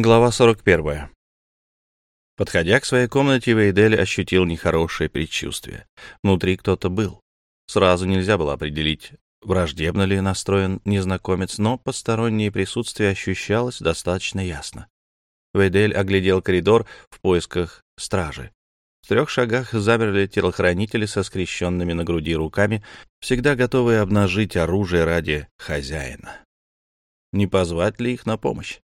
Глава 41. Подходя к своей комнате, Вейдель ощутил нехорошее предчувствие. Внутри кто-то был. Сразу нельзя было определить, враждебно ли настроен незнакомец, но постороннее присутствие ощущалось достаточно ясно. Вейдель оглядел коридор в поисках стражи. В трех шагах замерли телохранители со скрещенными на груди руками, всегда готовые обнажить оружие ради хозяина. Не позвать ли их на помощь?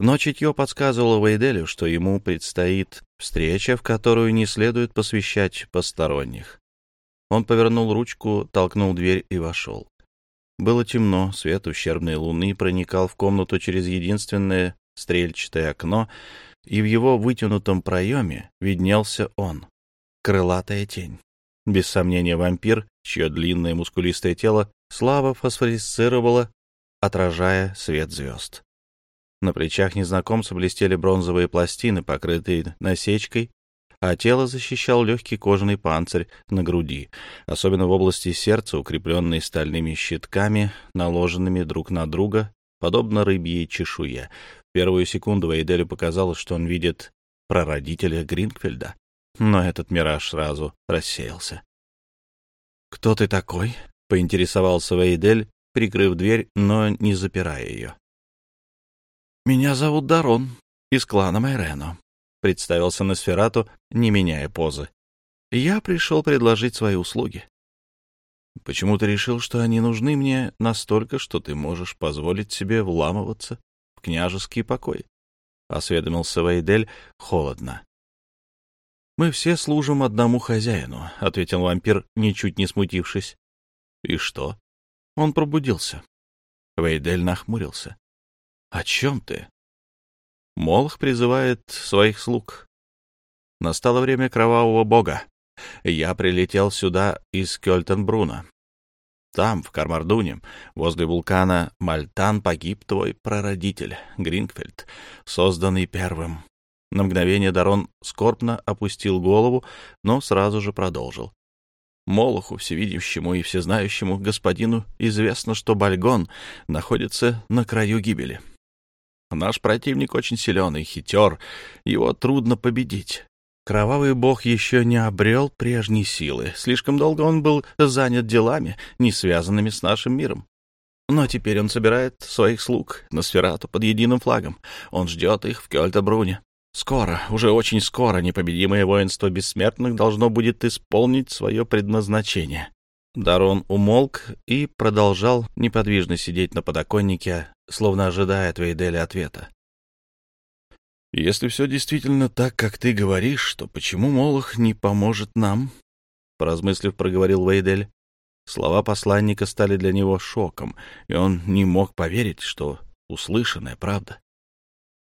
Но чутье подсказывало Вейделю, что ему предстоит встреча, в которую не следует посвящать посторонних. Он повернул ручку, толкнул дверь и вошел. Было темно, свет ущербной луны проникал в комнату через единственное стрельчатое окно, и в его вытянутом проеме виднелся он, крылатая тень. Без сомнения, вампир, чье длинное мускулистое тело слабо фосфорисцировало, отражая свет звезд. На плечах незнакомца блестели бронзовые пластины, покрытые насечкой, а тело защищал легкий кожаный панцирь на груди, особенно в области сердца, укрепленный стальными щитками, наложенными друг на друга, подобно рыбьей чешуе. В первую секунду Вейделю показалось, что он видит прародителя Гринкфельда, но этот мираж сразу рассеялся. «Кто ты такой?» — поинтересовался Вейдель, прикрыв дверь, но не запирая ее. «Меня зовут Дарон, из клана Майрено», — представился Носферату, не меняя позы. «Я пришел предложить свои услуги». «Почему ты решил, что они нужны мне настолько, что ты можешь позволить себе вламываться в княжеский покой?» — осведомился Вейдель холодно. «Мы все служим одному хозяину», — ответил вампир, ничуть не смутившись. «И что?» Он пробудился. Вейдель нахмурился. «О чем ты?» Молох призывает своих слуг. Настало время кровавого бога. Я прилетел сюда из Кёльтенбруна. Там, в Кармардуне, возле вулкана Мальтан, погиб твой прародитель, Гринкфельд, созданный первым. На мгновение Дарон скорбно опустил голову, но сразу же продолжил. Молоху, всевидящему и всезнающему господину, известно, что Бальгон находится на краю гибели. Наш противник очень силен и хитер, его трудно победить. Кровавый бог еще не обрел прежней силы. Слишком долго он был занят делами, не связанными с нашим миром. Но теперь он собирает своих слуг на сферату под единым флагом. Он ждет их в Кёльтебруне. Скоро, уже очень скоро, непобедимое воинство бессмертных должно будет исполнить свое предназначение. Дарон умолк и продолжал неподвижно сидеть на подоконнике, словно ожидая от Вейделя ответа. «Если все действительно так, как ты говоришь, то почему Молох не поможет нам?» — поразмыслив, проговорил Вейдель. Слова посланника стали для него шоком, и он не мог поверить, что услышанная правда.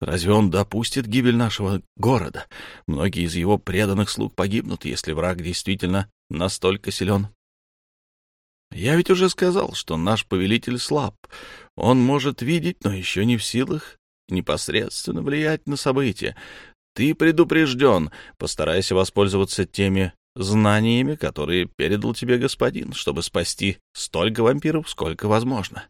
Разве он допустит гибель нашего города? Многие из его преданных слуг погибнут, если враг действительно настолько силен. Я ведь уже сказал, что наш повелитель слаб. Он может видеть, но еще не в силах непосредственно влиять на события. Ты предупрежден. Постарайся воспользоваться теми знаниями, которые передал тебе господин, чтобы спасти столько вампиров, сколько возможно.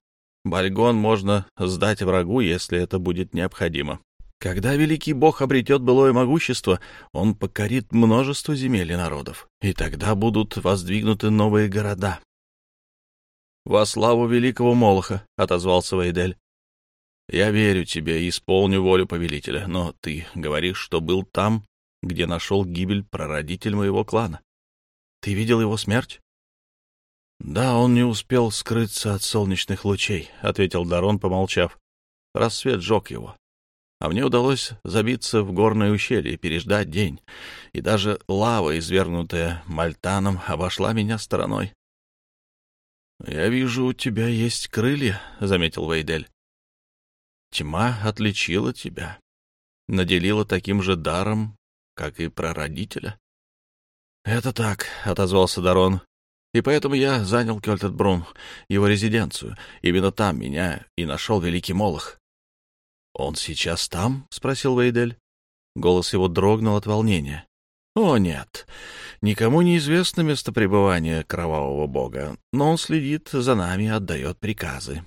Бальгон можно сдать врагу, если это будет необходимо. Когда великий бог обретет былое могущество, он покорит множество земель и народов, и тогда будут воздвигнуты новые города, «Во славу великого Молоха», — отозвался Вейдель. «Я верю тебе и исполню волю повелителя, но ты говоришь, что был там, где нашел гибель прародитель моего клана. Ты видел его смерть?» «Да, он не успел скрыться от солнечных лучей», — ответил Дарон, помолчав. Рассвет сжег его. А мне удалось забиться в горное ущелье и переждать день. И даже лава, извергнутая Мальтаном, обошла меня стороной. «Я вижу, у тебя есть крылья», — заметил Вейдель. «Тьма отличила тебя, наделила таким же даром, как и прародителя». «Это так», — отозвался Дарон. «И поэтому я занял Кёльтетбрун, его резиденцию. Именно там меня и нашел Великий Молох». «Он сейчас там?» — спросил Вейдель. Голос его дрогнул от волнения. «О, нет. Никому не известно место пребывания кровавого бога, но он следит за нами и отдает приказы.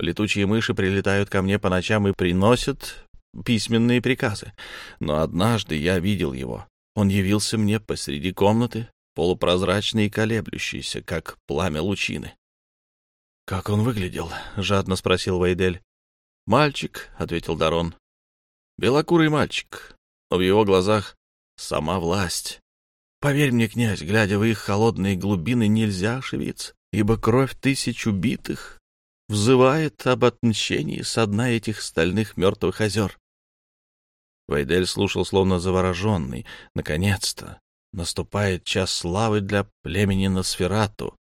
Летучие мыши прилетают ко мне по ночам и приносят письменные приказы. Но однажды я видел его. Он явился мне посреди комнаты, полупрозрачный и колеблющийся, как пламя лучины. — Как он выглядел? — жадно спросил Вейдель. — Мальчик, — ответил Дарон. — Белокурый мальчик, в его глазах сама власть. Поверь мне, князь, глядя в их холодные глубины, нельзя ошибиться, ибо кровь тысяч убитых взывает об отмщении со дна этих стальных мертвых озер. Вайдель слушал, словно завороженный. Наконец-то наступает час славы для племени Носферату.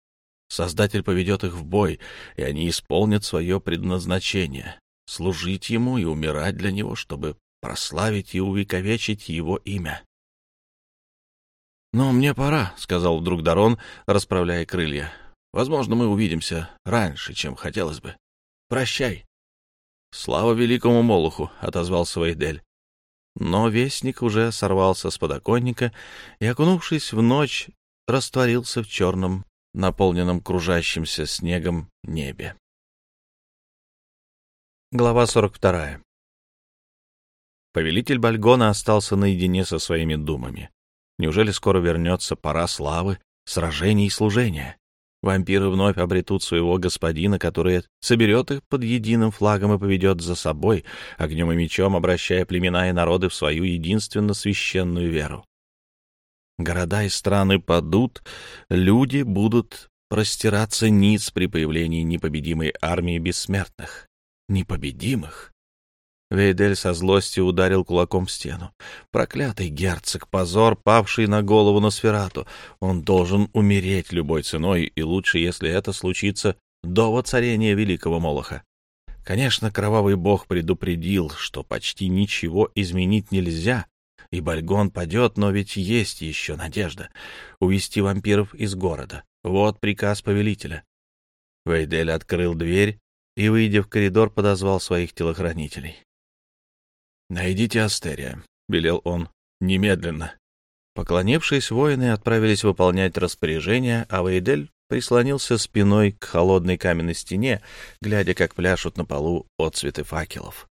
Создатель поведет их в бой, и они исполнят свое предназначение — служить ему и умирать для него, чтобы прославить и увековечить его имя. «Но мне пора», — сказал вдруг Дарон, расправляя крылья. «Возможно, мы увидимся раньше, чем хотелось бы. Прощай». «Слава великому Молоху», — отозвался Вейдель. Но вестник уже сорвался с подоконника и, окунувшись в ночь, растворился в черном, наполненном кружащимся снегом небе. Глава 42. Повелитель Бальгона остался наедине со своими думами. Неужели скоро вернется пора славы, сражений и служения? Вампиры вновь обретут своего господина, который соберет их под единым флагом и поведет за собой, огнем и мечом обращая племена и народы в свою единственно священную веру. Города и страны падут, люди будут простираться ниц при появлении непобедимой армии бессмертных. Непобедимых? Вейдель со злостью ударил кулаком в стену. Проклятый герцог, позор, павший на голову на сферату. Он должен умереть любой ценой, и лучше, если это случится до воцарения великого Молоха. Конечно, кровавый бог предупредил, что почти ничего изменить нельзя, и Бальгон падет, но ведь есть еще надежда — увести вампиров из города. Вот приказ повелителя. Вейдель открыл дверь и, выйдя в коридор, подозвал своих телохранителей. «Найдите Астерия», — велел он, — «немедленно». Поклонившись, воины отправились выполнять распоряжение, а Вейдель прислонился спиной к холодной каменной стене, глядя, как пляшут на полу отцветы факелов.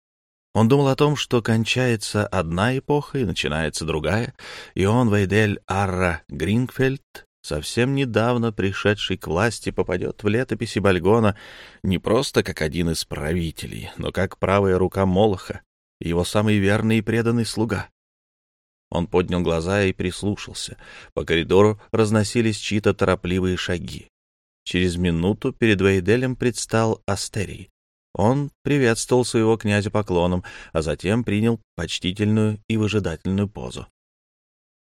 Он думал о том, что кончается одна эпоха и начинается другая, и он, Вейдель Арра Грингфельд, совсем недавно пришедший к власти, попадет в летописи Бальгона не просто как один из правителей, но как правая рука Молоха, его самый верный и преданный слуга. Он поднял глаза и прислушался. По коридору разносились чьи-то торопливые шаги. Через минуту перед Вейделем предстал Астерий. Он приветствовал своего князя поклоном, а затем принял почтительную и выжидательную позу.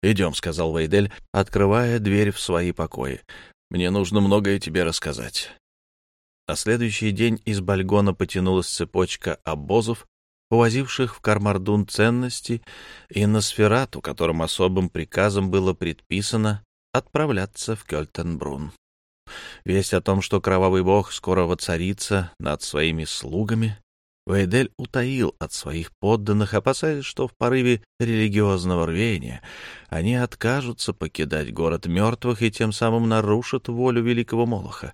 «Идем», — сказал Вейдель, открывая дверь в свои покои. «Мне нужно многое тебе рассказать». На следующий день из Бальгона потянулась цепочка обозов, увозивших в Кармардун ценности, и на Сферату, которым особым приказом было предписано отправляться в Кёльтенбрун. Весть о том, что кровавый бог скоро воцарится над своими слугами, Вейдель утаил от своих подданных, опасаясь, что в порыве религиозного рвения они откажутся покидать город мертвых и тем самым нарушат волю великого Молоха.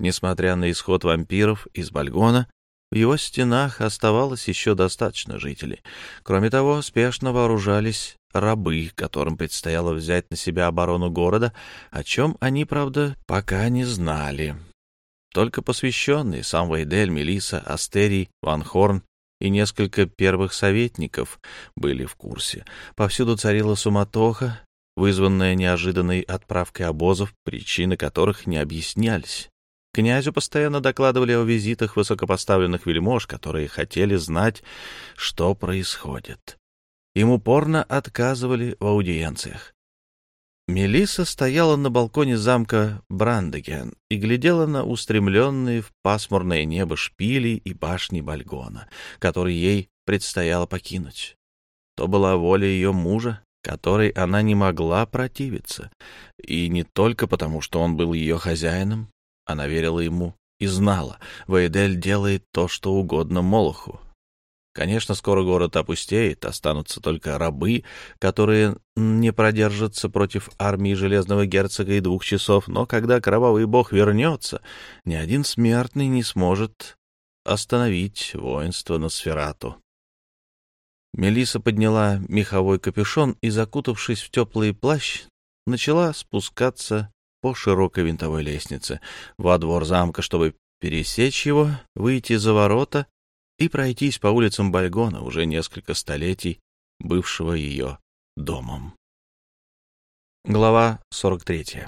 Несмотря на исход вампиров из Бальгона, в его стенах оставалось еще достаточно жителей. Кроме того, спешно вооружались рабы, которым предстояло взять на себя оборону города, о чем они, правда, пока не знали. Только посвященные, сам Вейдель, Мелиса, Астерий, Ван Хорн и несколько первых советников были в курсе. Повсюду царила суматоха, вызванная неожиданной отправкой обозов, причины которых не объяснялись. Князю постоянно докладывали о визитах высокопоставленных вельмож, которые хотели знать, что происходит. Им упорно отказывали в аудиенциях. Мелисса стояла на балконе замка Брандеген и глядела на устремленные в пасмурное небо шпили и башни Бальгона, которые ей предстояло покинуть. То была воля ее мужа, которой она не могла противиться, и не только потому, что он был ее хозяином, она верила ему и знала, Вейдель делает то, что угодно Молоху. Конечно, скоро город опустеет, останутся только рабы, которые не продержатся против армии Железного Герцога и двух часов, но когда Кровавый Бог вернется, ни один смертный не сможет остановить воинство на Сферату. Мелиса подняла меховой капюшон и, закутавшись в теплый плащ, начала спускаться по широкой винтовой лестнице во двор замка, чтобы пересечь его, выйти за ворота и пройтись по улицам Бальгона, уже несколько столетий бывшего ее домом. Глава 43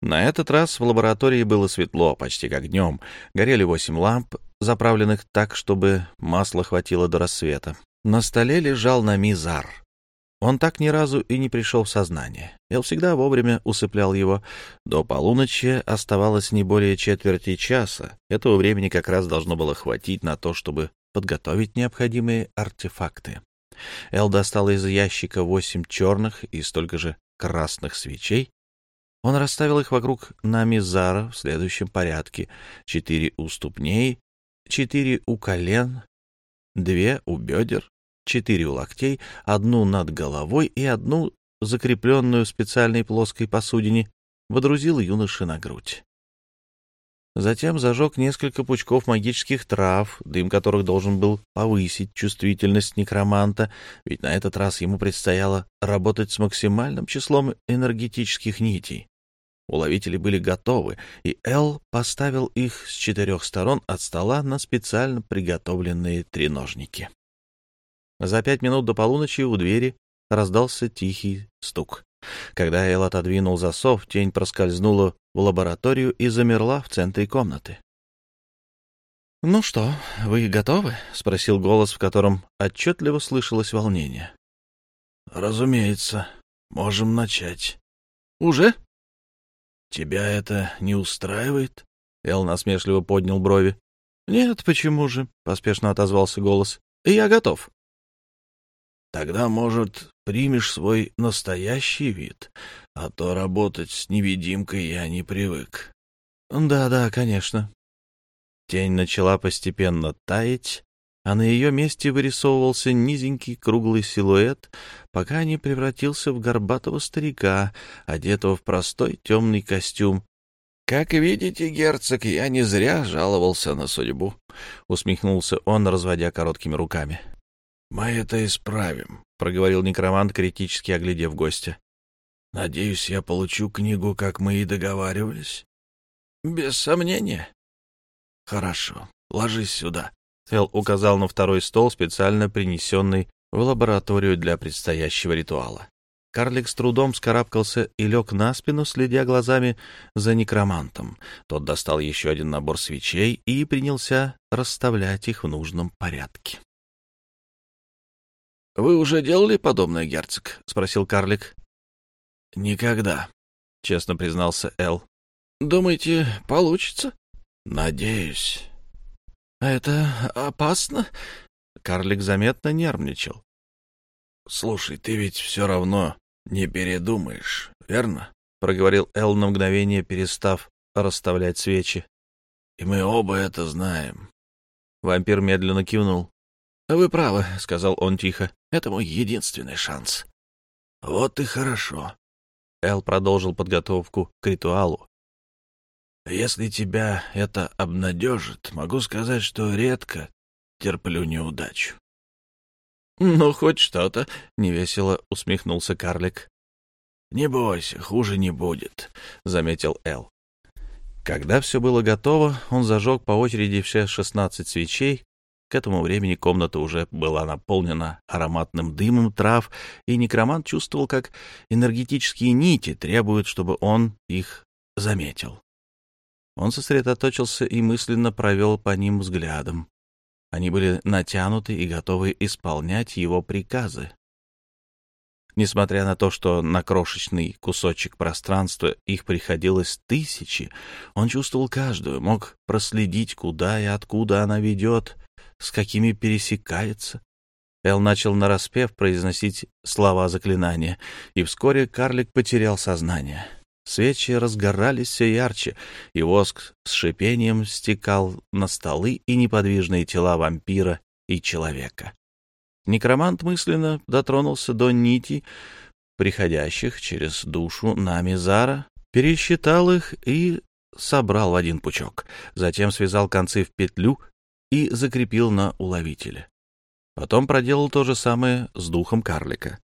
На этот раз в лаборатории было светло, почти как днем. Горели восемь ламп, заправленных так, чтобы масла хватило до рассвета. На столе лежал намизар. Он так ни разу и не пришел в сознание. Эл всегда вовремя усыплял его. До полуночи оставалось не более четверти часа. Этого времени как раз должно было хватить на то, чтобы подготовить необходимые артефакты. Эл достал из ящика восемь черных и столько же красных свечей. Он расставил их вокруг намизара в следующем порядке. Четыре у ступней, четыре у колен, две у бедер, четыре у локтей, одну над головой и одну, закрепленную в специальной плоской посудине, водрузил юноши на грудь. Затем зажег несколько пучков магических трав, дым которых должен был повысить чувствительность некроманта, ведь на этот раз ему предстояло работать с максимальным числом энергетических нитей. Уловители были готовы, и Эл поставил их с четырех сторон от стола на специально приготовленные треножники. За пять минут до полуночи у двери раздался тихий стук. Когда Эл отодвинул засов, тень проскользнула в лабораторию и замерла в центре комнаты. — Ну что, вы готовы? — спросил голос, в котором отчетливо слышалось волнение. — Разумеется. Можем начать. — Уже? — Тебя это не устраивает? Эл насмешливо поднял брови. — Нет, почему же? — поспешно отозвался голос. — Я готов. Тогда, может, примешь свой настоящий вид, а то работать с невидимкой я не привык. Да, да, конечно. Тень начала постепенно таять, а на ее месте вырисовывался низенький круглый силуэт, пока не превратился в горбатого старика, одетого в простой темный костюм. «Как видите, герцог, я не зря жаловался на судьбу», — усмехнулся он, разводя короткими руками. «Мы это исправим», — проговорил некромант, критически оглядев гостя. «Надеюсь, я получу книгу, как мы и договаривались?» «Без сомнения». «Хорошо, ложись сюда». Эл указал на второй стол, специально принесенный в лабораторию для предстоящего ритуала. Карлик с трудом скарабкался и лег на спину, следя глазами за некромантом. Тот достал еще один набор свечей и принялся расставлять их в нужном порядке. — Вы уже делали подобное, герцог? — спросил карлик. — Никогда, — честно признался Эл. — Думаете, получится? — Надеюсь. — Это опасно? Карлик заметно нервничал. — Слушай, ты ведь все равно не передумаешь, верно? — проговорил Эл на мгновение, перестав расставлять свечи. — И мы оба это знаем. Вампир медленно кивнул. «Вы правы», — сказал он тихо. «Это мой единственный шанс». «Вот и хорошо». Эл продолжил подготовку к ритуалу. «Если тебя это обнадежит, могу сказать, что редко терплю неудачу». «Ну, хоть что-то», — невесело усмехнулся карлик. «Не бойся, хуже не будет», — заметил Эл. Когда все было готово, он зажег по очереди все шестнадцать свечей, к этому времени комната уже была наполнена ароматным дымом трав, и некромант чувствовал, как энергетические нити требуют, чтобы он их заметил. Он сосредоточился и мысленно провел по ним взглядом. Они были натянуты и готовы исполнять его приказы. Несмотря на то, что на крошечный кусочек пространства их приходилось тысячи, он чувствовал каждую, мог проследить, куда и откуда она ведет, с какими пересекается. Эл начал нараспев произносить слова заклинания, и вскоре карлик потерял сознание. Свечи разгорались все ярче, и воск с шипением стекал на столы и неподвижные тела вампира и человека. Некромант мысленно дотронулся до нитей, приходящих через душу Намизара, пересчитал их и собрал в один пучок. Затем связал концы в петлю и закрепил на уловителе. Потом проделал то же самое с духом карлика.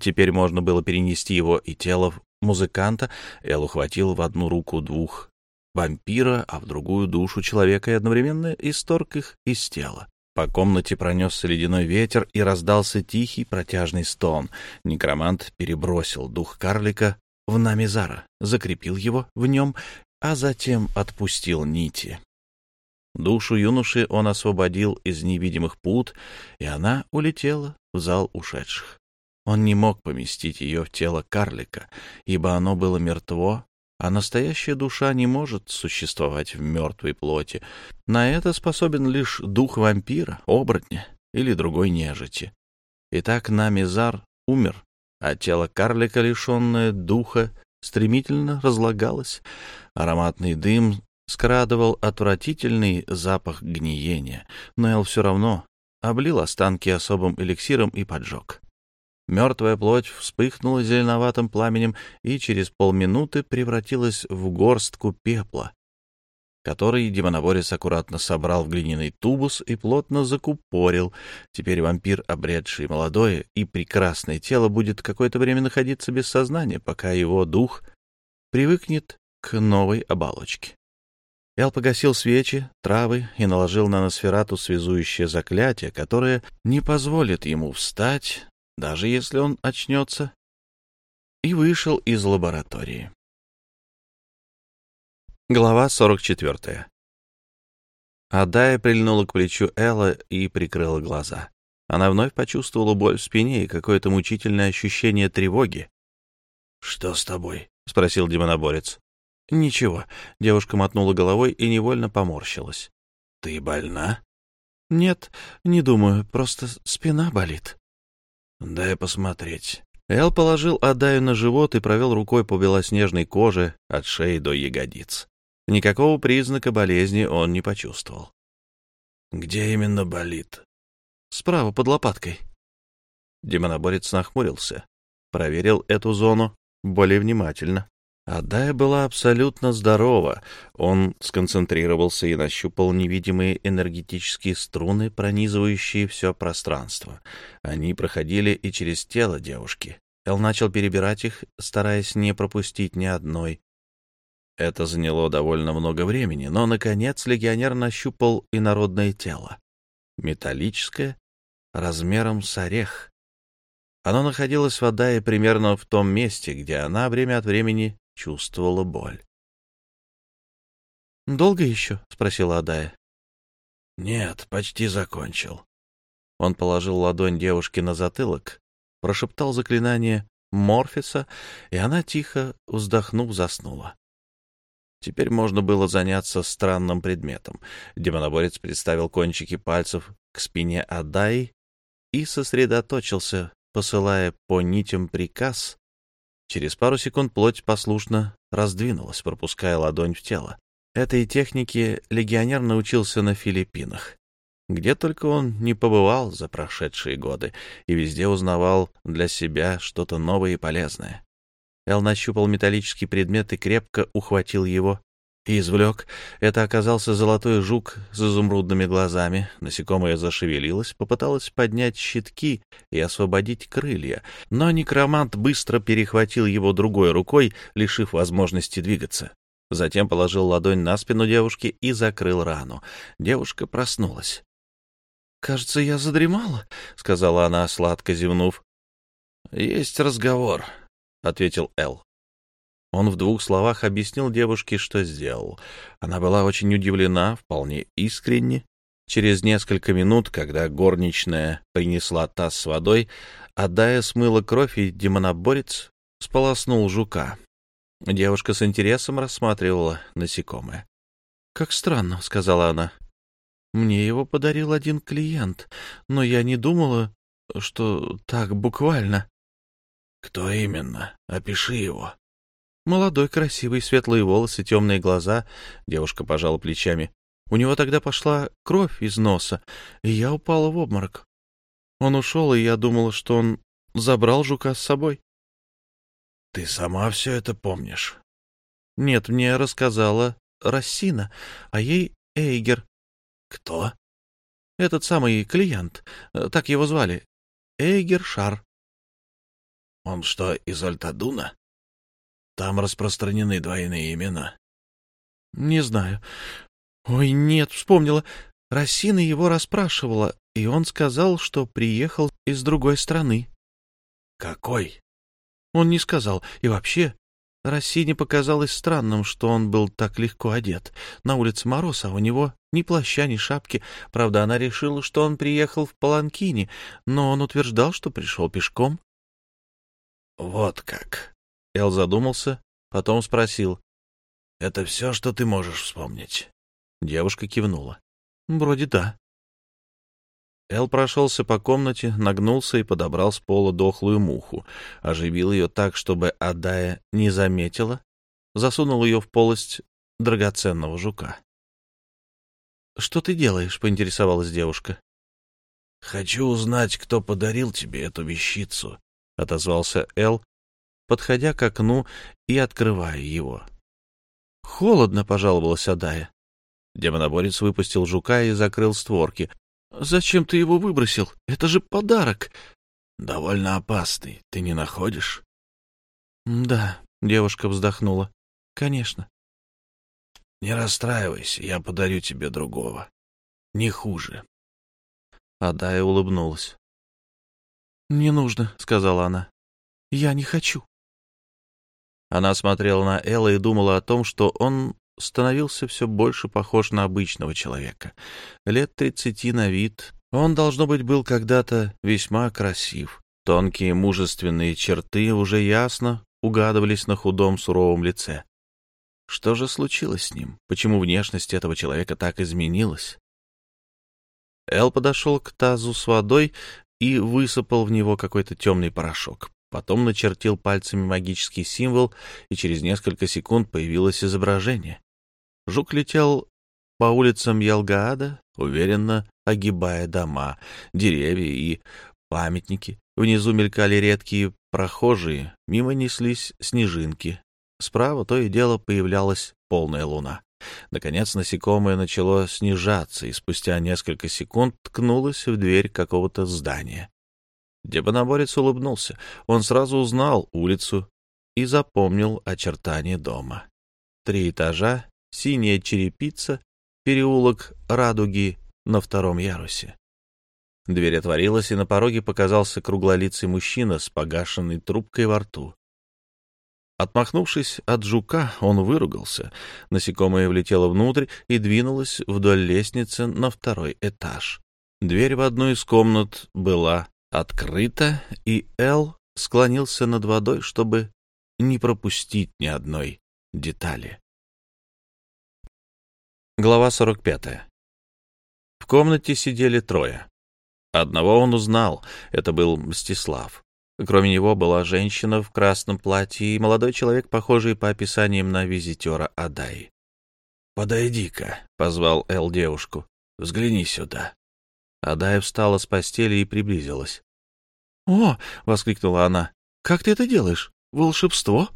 Теперь можно было перенести его и тело музыканта. Эл ухватил в одну руку двух вампира, а в другую душу человека и одновременно исторг их из тела. По комнате пронесся ледяной ветер и раздался тихий протяжный стон. Некромант перебросил дух карлика в Намизара, закрепил его в нем, а затем отпустил нити. Душу юноши он освободил из невидимых пут, и она улетела в зал ушедших. Он не мог поместить ее в тело карлика, ибо оно было мертво, а настоящая душа не может существовать в мертвой плоти. На это способен лишь дух вампира, оборотня или другой нежити. Итак, Намизар умер, а тело карлика, лишенное духа, стремительно разлагалось. Ароматный дым скрадывал отвратительный запах гниения, но Эл все равно облил останки особым эликсиром и поджег. Мертвая плоть вспыхнула зеленоватым пламенем и через полминуты превратилась в горстку пепла, который демоноборец аккуратно собрал в глиняный тубус и плотно закупорил. Теперь вампир, обретший молодое и прекрасное тело, будет какое-то время находиться без сознания, пока его дух привыкнет к новой оболочке. Эл погасил свечи, травы и наложил на Носферату связующее заклятие, которое не позволит ему встать, даже если он очнется, и вышел из лаборатории. Глава 44. Адая прильнула к плечу Элла и прикрыла глаза. Она вновь почувствовала боль в спине и какое-то мучительное ощущение тревоги. — Что с тобой? — спросил демоноборец. — Ничего. Девушка мотнула головой и невольно поморщилась. — Ты больна? — Нет, не думаю, просто спина болит. «Дай посмотреть». Эл положил Адаю на живот и провел рукой по белоснежной коже от шеи до ягодиц. Никакого признака болезни он не почувствовал. «Где именно болит?» «Справа, под лопаткой». Демоноборец нахмурился, проверил эту зону более внимательно. Адая была абсолютно здорова. Он сконцентрировался и нащупал невидимые энергетические струны, пронизывающие все пространство. Они проходили и через тело девушки. Эл начал перебирать их, стараясь не пропустить ни одной. Это заняло довольно много времени, но, наконец, легионер нащупал инородное тело. Металлическое, размером с орех. Оно находилось в Адае примерно в том месте, где она время от времени чувствовала боль. «Долго еще?» — спросила Адая. «Нет, почти закончил». Он положил ладонь девушки на затылок, прошептал заклинание Морфиса, и она, тихо вздохнув, заснула. Теперь можно было заняться странным предметом. Демоноборец представил кончики пальцев к спине Адаи и сосредоточился, посылая по нитям приказ Через пару секунд плоть послушно раздвинулась, пропуская ладонь в тело. Этой технике легионер научился на Филиппинах, где только он не побывал за прошедшие годы и везде узнавал для себя что-то новое и полезное. Эл нащупал металлический предмет и крепко ухватил его извлек. Это оказался золотой жук с изумрудными глазами. Насекомое зашевелилось, попыталось поднять щитки и освободить крылья, но некромант быстро перехватил его другой рукой, лишив возможности двигаться. Затем положил ладонь на спину девушки и закрыл рану. Девушка проснулась. «Кажется, я задремала», — сказала она, сладко зевнув. «Есть разговор», — ответил Эл. Он в двух словах объяснил девушке, что сделал. Она была очень удивлена, вполне искренне. Через несколько минут, когда горничная принесла таз с водой, отдая смыла кровь, и демоноборец сполоснул жука. Девушка с интересом рассматривала насекомое. «Как странно», — сказала она. «Мне его подарил один клиент, но я не думала, что так буквально». «Кто именно? Опиши его», Молодой, красивый, светлые волосы, темные глаза. Девушка пожала плечами. У него тогда пошла кровь из носа, и я упала в обморок. Он ушел, и я думала, что он забрал жука с собой. — Ты сама все это помнишь? — Нет, мне рассказала Рассина, а ей Эйгер. — Кто? Этот самый клиент. Так его звали. Эйгер Шар. Он что, из Альтадуна? Там распространены двойные имена. Не знаю. Ой, нет, вспомнила. Рассина его расспрашивала, и он сказал, что приехал из другой страны. Какой? Он не сказал. И вообще, Рассине показалось странным, что он был так легко одет. На улице мороз, а у него ни плаща, ни шапки. Правда, она решила, что он приехал в Паланкине, но он утверждал, что пришел пешком. — Вот как. Эл задумался, потом спросил. — Это все, что ты можешь вспомнить? Девушка кивнула. — Вроде да. Эл прошелся по комнате, нагнулся и подобрал с пола дохлую муху, оживил ее так, чтобы Адая не заметила, засунул ее в полость драгоценного жука. — Что ты делаешь? — поинтересовалась девушка. — Хочу узнать, кто подарил тебе эту вещицу, — отозвался Эл, подходя к окну и открывая его. — Холодно, — пожаловалась Адая. Демоноборец выпустил жука и закрыл створки. Зачем ты его выбросил? Это же подарок. Довольно опасный, ты не находишь? Да, девушка вздохнула. Конечно. Не расстраивайся, я подарю тебе другого. Не хуже. Адая улыбнулась. «Не нужно», — сказала она. «Я не хочу». Она смотрела на Элла и думала о том, что он становился все больше похож на обычного человека. Лет тридцати на вид. Он, должно быть, был когда-то весьма красив. Тонкие мужественные черты уже ясно угадывались на худом суровом лице. Что же случилось с ним? Почему внешность этого человека так изменилась? Эл подошел к тазу с водой и высыпал в него какой-то темный порошок. Потом начертил пальцами магический символ, и через несколько секунд появилось изображение. Жук летел по улицам Ялгаада, уверенно огибая дома, деревья и памятники. Внизу мелькали редкие прохожие, мимо неслись снежинки. Справа то и дело появлялась полная луна. Наконец насекомое начало снижаться, и спустя несколько секунд ткнулось в дверь какого-то здания. Дебоноборец улыбнулся. Он сразу узнал улицу и запомнил очертания дома. Три этажа, синяя черепица, переулок Радуги на втором ярусе. Дверь отворилась, и на пороге показался круглолицый мужчина с погашенной трубкой во рту. Отмахнувшись от жука, он выругался. Насекомое влетело внутрь и двинулось вдоль лестницы на второй этаж. Дверь в одну из комнат была открыта, и Эл склонился над водой, чтобы не пропустить ни одной детали. Глава 45. В комнате сидели трое. Одного он узнал, это был Мстислав. Кроме него была женщина в красном платье и молодой человек, похожий по описаниям на визитера Адаи. «Подойди-ка», — позвал Эл девушку, — «взгляни сюда». Адая встала с постели и приблизилась. «О!» — воскликнула она. «Как ты это делаешь? Волшебство?»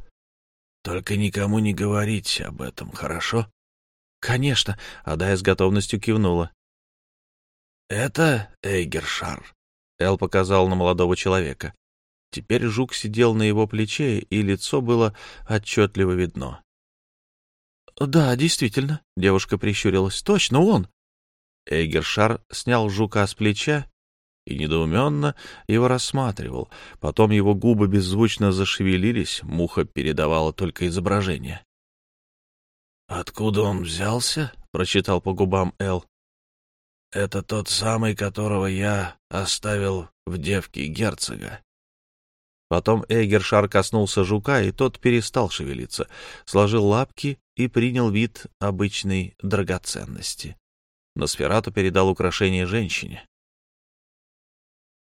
«Только никому не говорить об этом, хорошо?» «Конечно», — Адая с готовностью кивнула. «Это Эйгершар», — Эл показал на молодого человека. Теперь жук сидел на его плече, и лицо было отчетливо видно. «Да, действительно», — девушка прищурилась, — «точно он». Эйгершар снял жука с плеча и недоуменно его рассматривал. Потом его губы беззвучно зашевелились, муха передавала только изображение. «Откуда он взялся?» — прочитал по губам Эл. «Это тот самый, которого я оставил в девке герцога». Потом Эгершар коснулся жука, и тот перестал шевелиться, сложил лапки и принял вид обычной драгоценности. Носферату передал украшение женщине.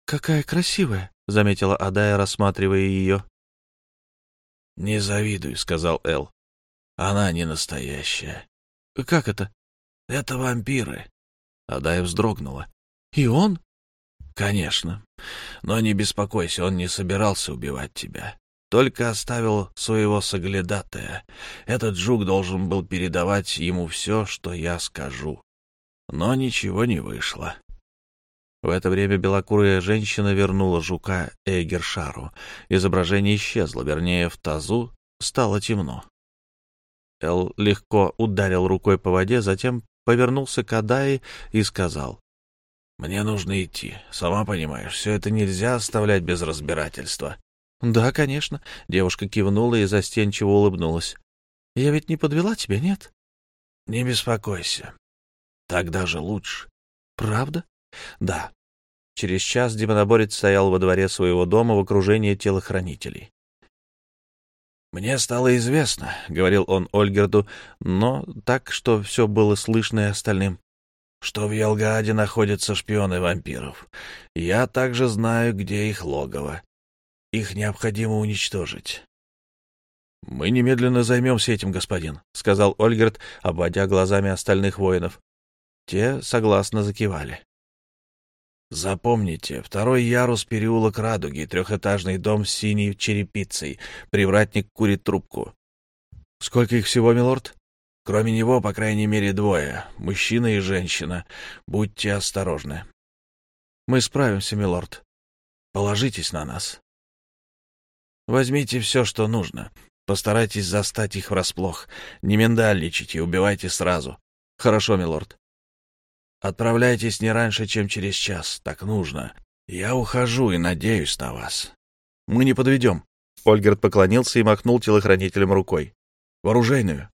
«Какая красивая!» — заметила Адая, рассматривая ее. «Не завидуй», — сказал Эл. Она не настоящая. — Как это? — Это вампиры. Адая вздрогнула. — И он? — Конечно. Но не беспокойся, он не собирался убивать тебя. Только оставил своего соглядатая. Этот жук должен был передавать ему все, что я скажу. Но ничего не вышло. В это время белокурая женщина вернула жука Эгершару. Изображение исчезло, вернее, в тазу стало темно. Эл легко ударил рукой по воде, затем повернулся к Адае и сказал. — Мне нужно идти. Сама понимаешь, все это нельзя оставлять без разбирательства. — Да, конечно. Девушка кивнула и застенчиво улыбнулась. — Я ведь не подвела тебя, нет? — Не беспокойся. Так даже лучше. — Правда? — Да. Через час демоноборец стоял во дворе своего дома в окружении телохранителей. «Мне стало известно», — говорил он Ольгерду, но так, что все было слышно и остальным, «что в Ялгааде находятся шпионы вампиров. Я также знаю, где их логово. Их необходимо уничтожить». «Мы немедленно займемся этим, господин», — сказал Ольгерд, обводя глазами остальных воинов. Те согласно закивали. Запомните, второй ярус — переулок Радуги, трехэтажный дом с синей черепицей. Привратник курит трубку. — Сколько их всего, милорд? — Кроме него, по крайней мере, двое. Мужчина и женщина. Будьте осторожны. — Мы справимся, милорд. Положитесь на нас. Возьмите все, что нужно. Постарайтесь застать их врасплох. Не миндальничайте, убивайте сразу. — Хорошо, милорд. Отправляйтесь не раньше, чем через час. Так нужно. Я ухожу и надеюсь на вас. Мы не подведем. Ольгерт поклонился и махнул телохранителем рукой. Вооружейную.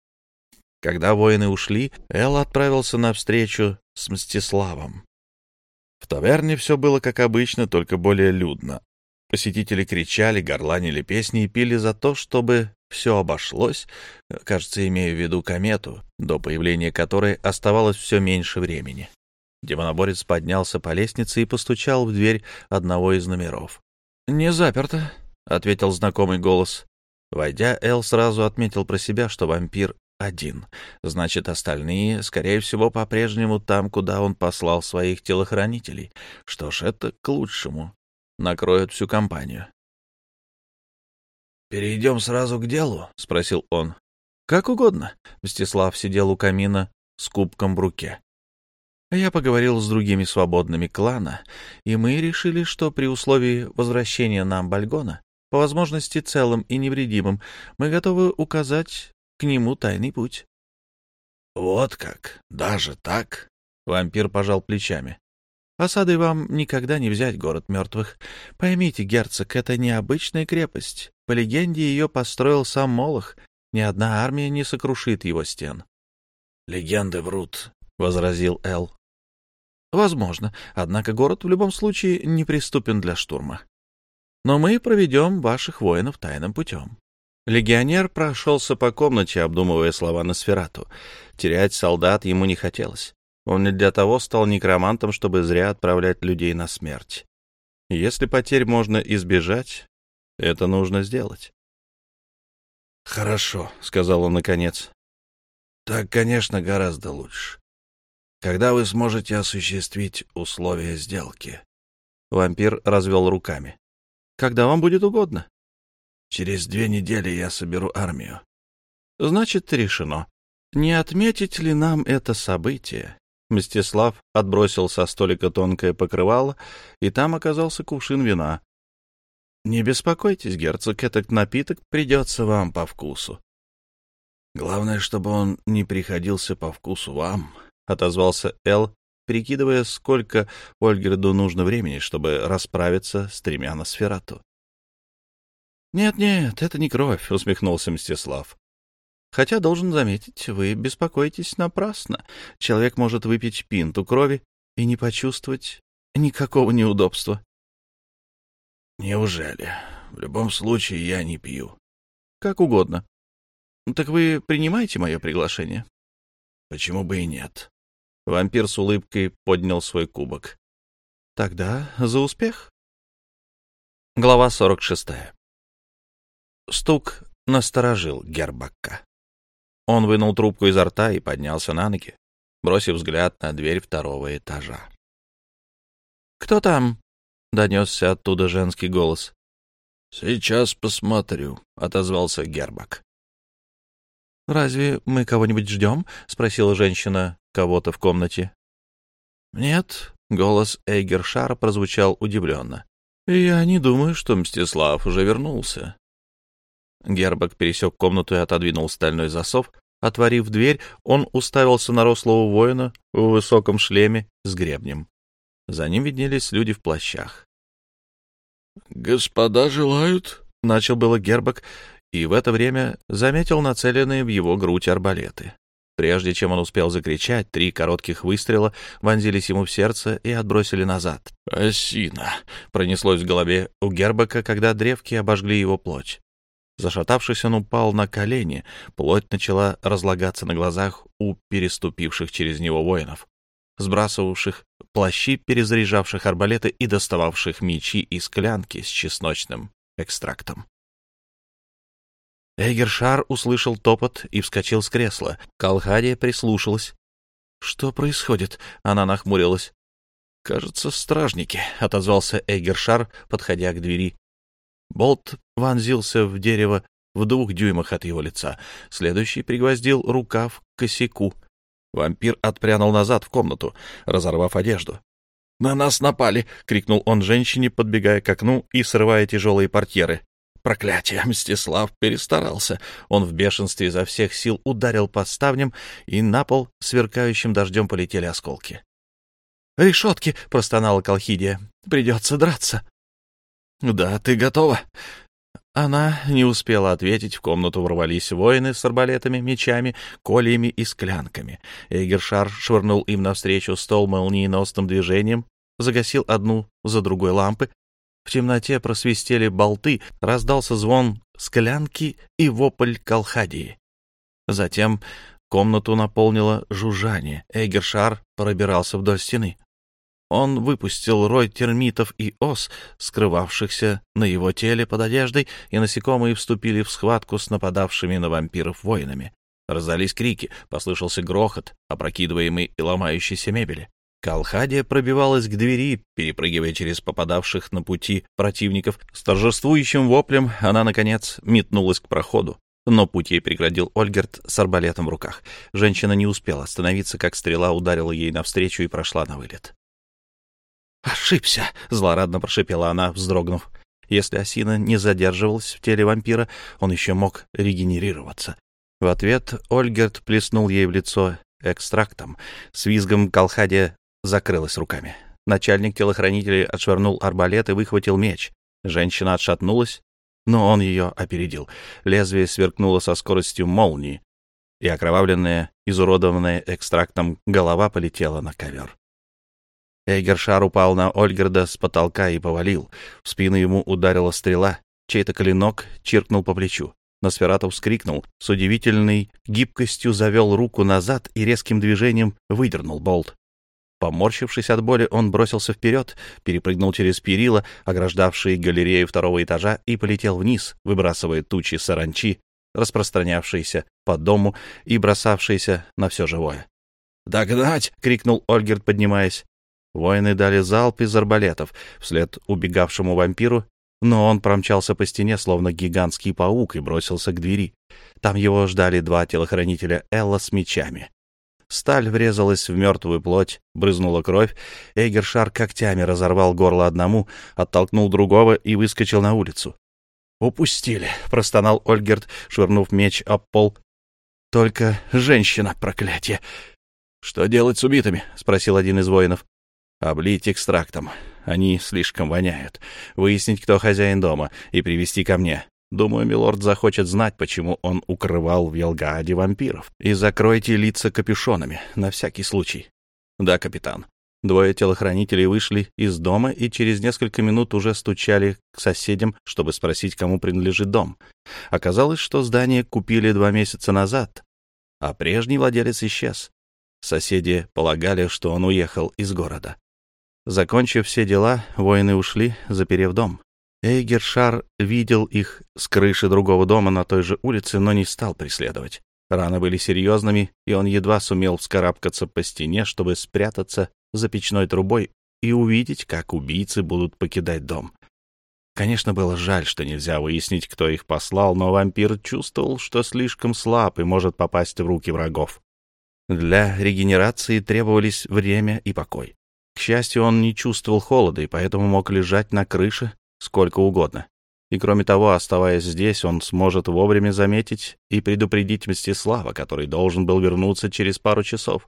Когда воины ушли, Эл отправился на встречу с Мстиславом. В таверне все было как обычно, только более людно. Посетители кричали, горланили песни и пили за то, чтобы все обошлось, кажется, имея в виду комету, до появления которой оставалось все меньше времени. Демоноборец поднялся по лестнице и постучал в дверь одного из номеров. «Не заперто», — ответил знакомый голос. Войдя, Эл сразу отметил про себя, что вампир один. Значит, остальные, скорее всего, по-прежнему там, куда он послал своих телохранителей. Что ж, это к лучшему. Накроют всю компанию. «Перейдем сразу к делу?» — спросил он. «Как угодно». Мстислав сидел у камина с кубком в руке. Я поговорил с другими свободными клана, и мы решили, что при условии возвращения нам Бальгона, по возможности целым и невредимым, мы готовы указать к нему тайный путь. — Вот как? Даже так? — вампир пожал плечами. — Осадой вам никогда не взять город мертвых. Поймите, герцог, это необычная крепость. По легенде, ее построил сам Молох. Ни одна армия не сокрушит его стен. — Легенды врут, — возразил Эл. Возможно, однако город в любом случае неприступен для штурма. Но мы проведем ваших воинов тайным путем. Легионер прошелся по комнате, обдумывая слова Носферату. Терять солдат ему не хотелось. Он не для того стал некромантом, чтобы зря отправлять людей на смерть. Если потерь можно избежать, это нужно сделать. «Хорошо», — сказал он наконец. «Так, конечно, гораздо лучше. Когда вы сможете осуществить условия сделки? Вампир развел руками. Когда вам будет угодно. Через две недели я соберу армию. Значит, решено. Не отметить ли нам это событие? Мстислав отбросил со столика тонкое покрывало, и там оказался кувшин вина. Не беспокойтесь, герцог, этот напиток придется вам по вкусу. Главное, чтобы он не приходился по вкусу вам, отозвался Эл, прикидывая, сколько Ольгерду нужно времени, чтобы расправиться с тремя на сферату. «Нет-нет, это не кровь», — усмехнулся Мстислав. «Хотя, должен заметить, вы беспокоитесь напрасно. Человек может выпить пинту крови и не почувствовать никакого неудобства». «Неужели? В любом случае я не пью». «Как угодно. Так вы принимаете мое приглашение?» «Почему бы и нет?» Вампир с улыбкой поднял свой кубок. «Тогда за успех!» Глава 46. Стук насторожил Гербакка. Он вынул трубку изо рта и поднялся на ноги, бросив взгляд на дверь второго этажа. «Кто там?» — донесся оттуда женский голос. «Сейчас посмотрю», — отозвался Гербак. «Разве мы кого-нибудь ждем?» — спросила женщина кого-то в комнате. «Нет, Голос Эйгершара прозвучал удивленно. «Я не думаю, что Мстислав уже вернулся». Гербак пересек комнату и отодвинул стальной засов. Отворив дверь, он уставился на рослого воина в высоком шлеме с гребнем. За ним виднелись люди в плащах. «Господа желают?» — начал было Гербак, и в это время заметил нацеленные в его грудь арбалеты. Прежде чем он успел закричать, три коротких выстрела вонзились ему в сердце и отбросили назад. «Осина!» — пронеслось в голове у Гербака, когда древки обожгли его плоть. Зашатавшись, он упал на колени, плоть начала разлагаться на глазах у переступивших через него воинов, сбрасывавших плащи, перезаряжавших арбалеты и достававших мечи и склянки с чесночным экстрактом. Эгершар услышал топот и вскочил с кресла. Калхадия прислушалась. «Что происходит?» — она нахмурилась. «Кажется, стражники», — отозвался Эгершар, подходя к двери. Болт вонзился в дерево в двух дюймах от его лица. Следующий пригвоздил рукав к косяку. Вампир отпрянул назад в комнату, разорвав одежду. «На нас напали!» — крикнул он женщине, подбегая к окну и срывая тяжелые портьеры. Проклятие, Мстислав перестарался. Он в бешенстве изо всех сил ударил по ставням, и на пол сверкающим дождем полетели осколки. «Решетки!» — простонала Колхидия. «Придется драться». «Да, ты готова?» Она не успела ответить, в комнату ворвались воины с арбалетами, мечами, кольями и склянками. Эйгершар швырнул им навстречу стол молниеносным движением, загасил одну за другой лампы, в темноте просвистели болты, раздался звон склянки и вопль колхадии. Затем комнату наполнило жужжание. Эгершар пробирался вдоль стены. Он выпустил рой термитов и ос, скрывавшихся на его теле под одеждой, и насекомые вступили в схватку с нападавшими на вампиров воинами. Раздались крики, послышался грохот, опрокидываемый и ломающейся мебели. Калхадия пробивалась к двери, перепрыгивая через попадавших на пути противников. С торжествующим воплем она, наконец, метнулась к проходу. Но путь ей преградил Ольгерт с арбалетом в руках. Женщина не успела остановиться, как стрела ударила ей навстречу и прошла на вылет. «Ошибся!» — злорадно прошипела она, вздрогнув. Если осина не задерживалась в теле вампира, он еще мог регенерироваться. В ответ Ольгерт плеснул ей в лицо экстрактом. С визгом Калхадия закрылась руками. Начальник телохранителей отшвырнул арбалет и выхватил меч. Женщина отшатнулась, но он ее опередил. Лезвие сверкнуло со скоростью молнии, и окровавленная, изуродованная экстрактом голова полетела на ковер. Эйгершар упал на Ольгерда с потолка и повалил. В спину ему ударила стрела. Чей-то клинок чиркнул по плечу. Носфератов вскрикнул, с удивительной гибкостью завел руку назад и резким движением выдернул болт. Поморщившись от боли, он бросился вперед, перепрыгнул через перила, ограждавшие галерею второго этажа, и полетел вниз, выбрасывая тучи саранчи, распространявшиеся по дому и бросавшиеся на все живое. «Догнать!» — крикнул Ольгерт, поднимаясь. Воины дали залп из арбалетов вслед убегавшему вампиру, но он промчался по стене, словно гигантский паук, и бросился к двери. Там его ждали два телохранителя Элла с мечами. Сталь врезалась в мертвую плоть, брызнула кровь. Эйгершар когтями разорвал горло одному, оттолкнул другого и выскочил на улицу. «Упустили!» — простонал Ольгерт, швырнув меч об пол. «Только женщина, проклятие!» «Что делать с убитыми?» — спросил один из воинов. «Облить экстрактом. Они слишком воняют. Выяснить, кто хозяин дома, и привести ко мне. Думаю, милорд захочет знать, почему он укрывал в Елгааде вампиров. И закройте лица капюшонами, на всякий случай. Да, капитан. Двое телохранителей вышли из дома и через несколько минут уже стучали к соседям, чтобы спросить, кому принадлежит дом. Оказалось, что здание купили два месяца назад, а прежний владелец исчез. Соседи полагали, что он уехал из города. Закончив все дела, воины ушли, заперев дом. Эйгершар видел их с крыши другого дома на той же улице, но не стал преследовать. Раны были серьезными, и он едва сумел вскарабкаться по стене, чтобы спрятаться за печной трубой и увидеть, как убийцы будут покидать дом. Конечно, было жаль, что нельзя выяснить, кто их послал, но вампир чувствовал, что слишком слаб и может попасть в руки врагов. Для регенерации требовались время и покой. К счастью, он не чувствовал холода и поэтому мог лежать на крыше сколько угодно. И кроме того, оставаясь здесь, он сможет вовремя заметить и предупредить Мстислава, который должен был вернуться через пару часов.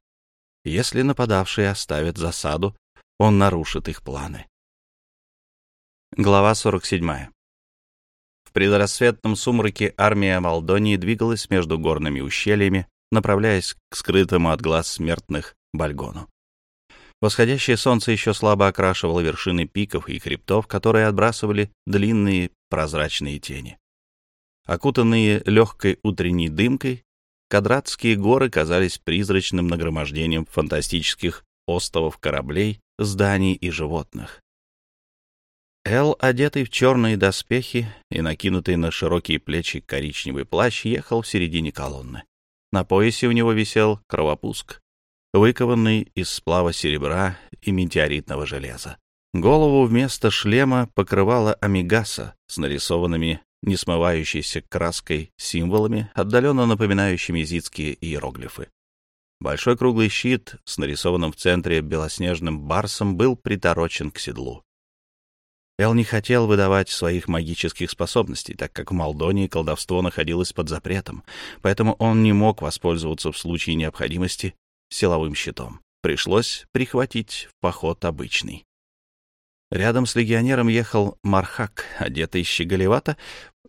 Если нападавшие оставят засаду, он нарушит их планы. Глава 47. В предрассветном сумраке армия Молдонии двигалась между горными ущельями, направляясь к скрытому от глаз смертных Бальгону. Восходящее солнце еще слабо окрашивало вершины пиков и хребтов, которые отбрасывали длинные прозрачные тени. Окутанные легкой утренней дымкой, Кадратские горы казались призрачным нагромождением фантастических островов кораблей, зданий и животных. Эл, одетый в черные доспехи и накинутый на широкие плечи коричневый плащ, ехал в середине колонны. На поясе у него висел кровопуск, выкованный из сплава серебра и метеоритного железа. Голову вместо шлема покрывала амигаса с нарисованными не смывающейся краской символами, отдаленно напоминающими языцкие иероглифы. Большой круглый щит с нарисованным в центре белоснежным барсом был приторочен к седлу. Эл не хотел выдавать своих магических способностей, так как в Молдонии колдовство находилось под запретом, поэтому он не мог воспользоваться в случае необходимости силовым щитом. Пришлось прихватить в поход обычный. Рядом с легионером ехал Мархак, одетый щеголевато,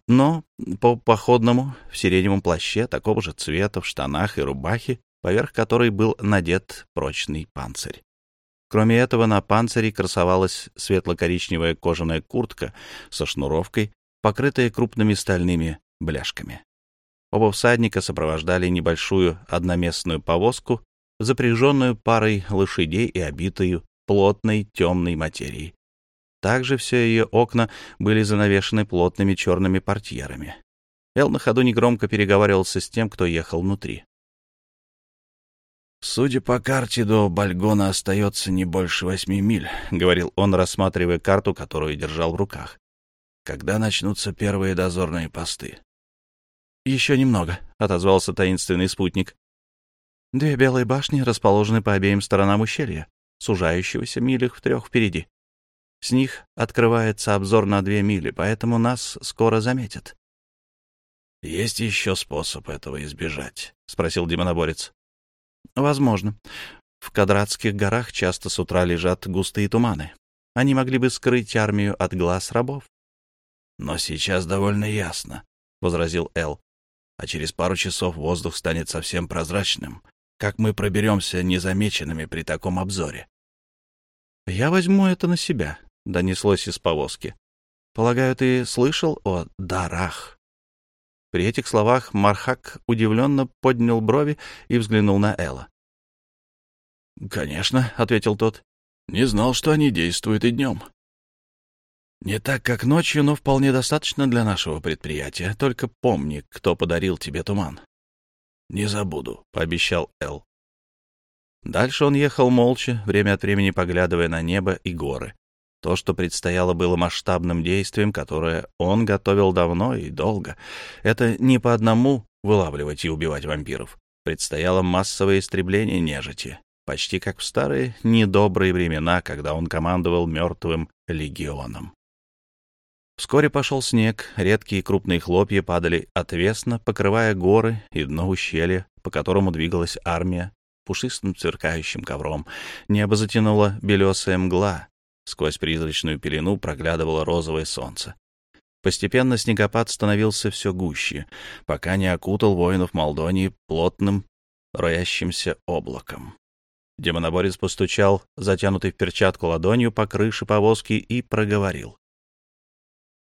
но по походному в сиреневом плаще такого же цвета, в штанах и рубахе, поверх которой был надет прочный панцирь. Кроме этого, на панцире красовалась светло-коричневая кожаная куртка со шнуровкой, покрытая крупными стальными бляшками. Оба всадника сопровождали небольшую одноместную повозку, запряженную парой лошадей и обитую плотной темной материей. Также все ее окна были занавешены плотными черными портьерами. Эл на ходу негромко переговаривался с тем, кто ехал внутри. «Судя по карте, до Бальгона остается не больше восьми миль», — говорил он, рассматривая карту, которую держал в руках. «Когда начнутся первые дозорные посты?» «Еще немного», — отозвался таинственный спутник. «Две белые башни расположены по обеим сторонам ущелья, сужающегося милях в трех впереди. С них открывается обзор на две мили, поэтому нас скоро заметят. — Есть еще способ этого избежать? — спросил демоноборец. — Возможно. В Кадратских горах часто с утра лежат густые туманы. Они могли бы скрыть армию от глаз рабов. — Но сейчас довольно ясно, — возразил Эл. — А через пару часов воздух станет совсем прозрачным. Как мы проберемся незамеченными при таком обзоре? — Я возьму это на себя, — донеслось из повозки. «Полагаю, ты слышал о дарах?» При этих словах Мархак удивленно поднял брови и взглянул на Элла. «Конечно», — ответил тот. «Не знал, что они действуют и днем». «Не так, как ночью, но вполне достаточно для нашего предприятия. Только помни, кто подарил тебе туман». «Не забуду», — пообещал Эл. Дальше он ехал молча, время от времени поглядывая на небо и горы. То, что предстояло, было масштабным действием, которое он готовил давно и долго. Это не по одному вылавливать и убивать вампиров. Предстояло массовое истребление нежити, почти как в старые недобрые времена, когда он командовал мертвым легионом. Вскоре пошел снег, редкие крупные хлопья падали отвесно, покрывая горы и дно ущелья, по которому двигалась армия пушистым сверкающим ковром. Небо затянуло белесая мгла, Сквозь призрачную пелену проглядывало розовое солнце. Постепенно снегопад становился все гуще, пока не окутал воинов Молдонии плотным, роящимся облаком. Демоноборец постучал, затянутый в перчатку ладонью по крыше повозки, и проговорил. —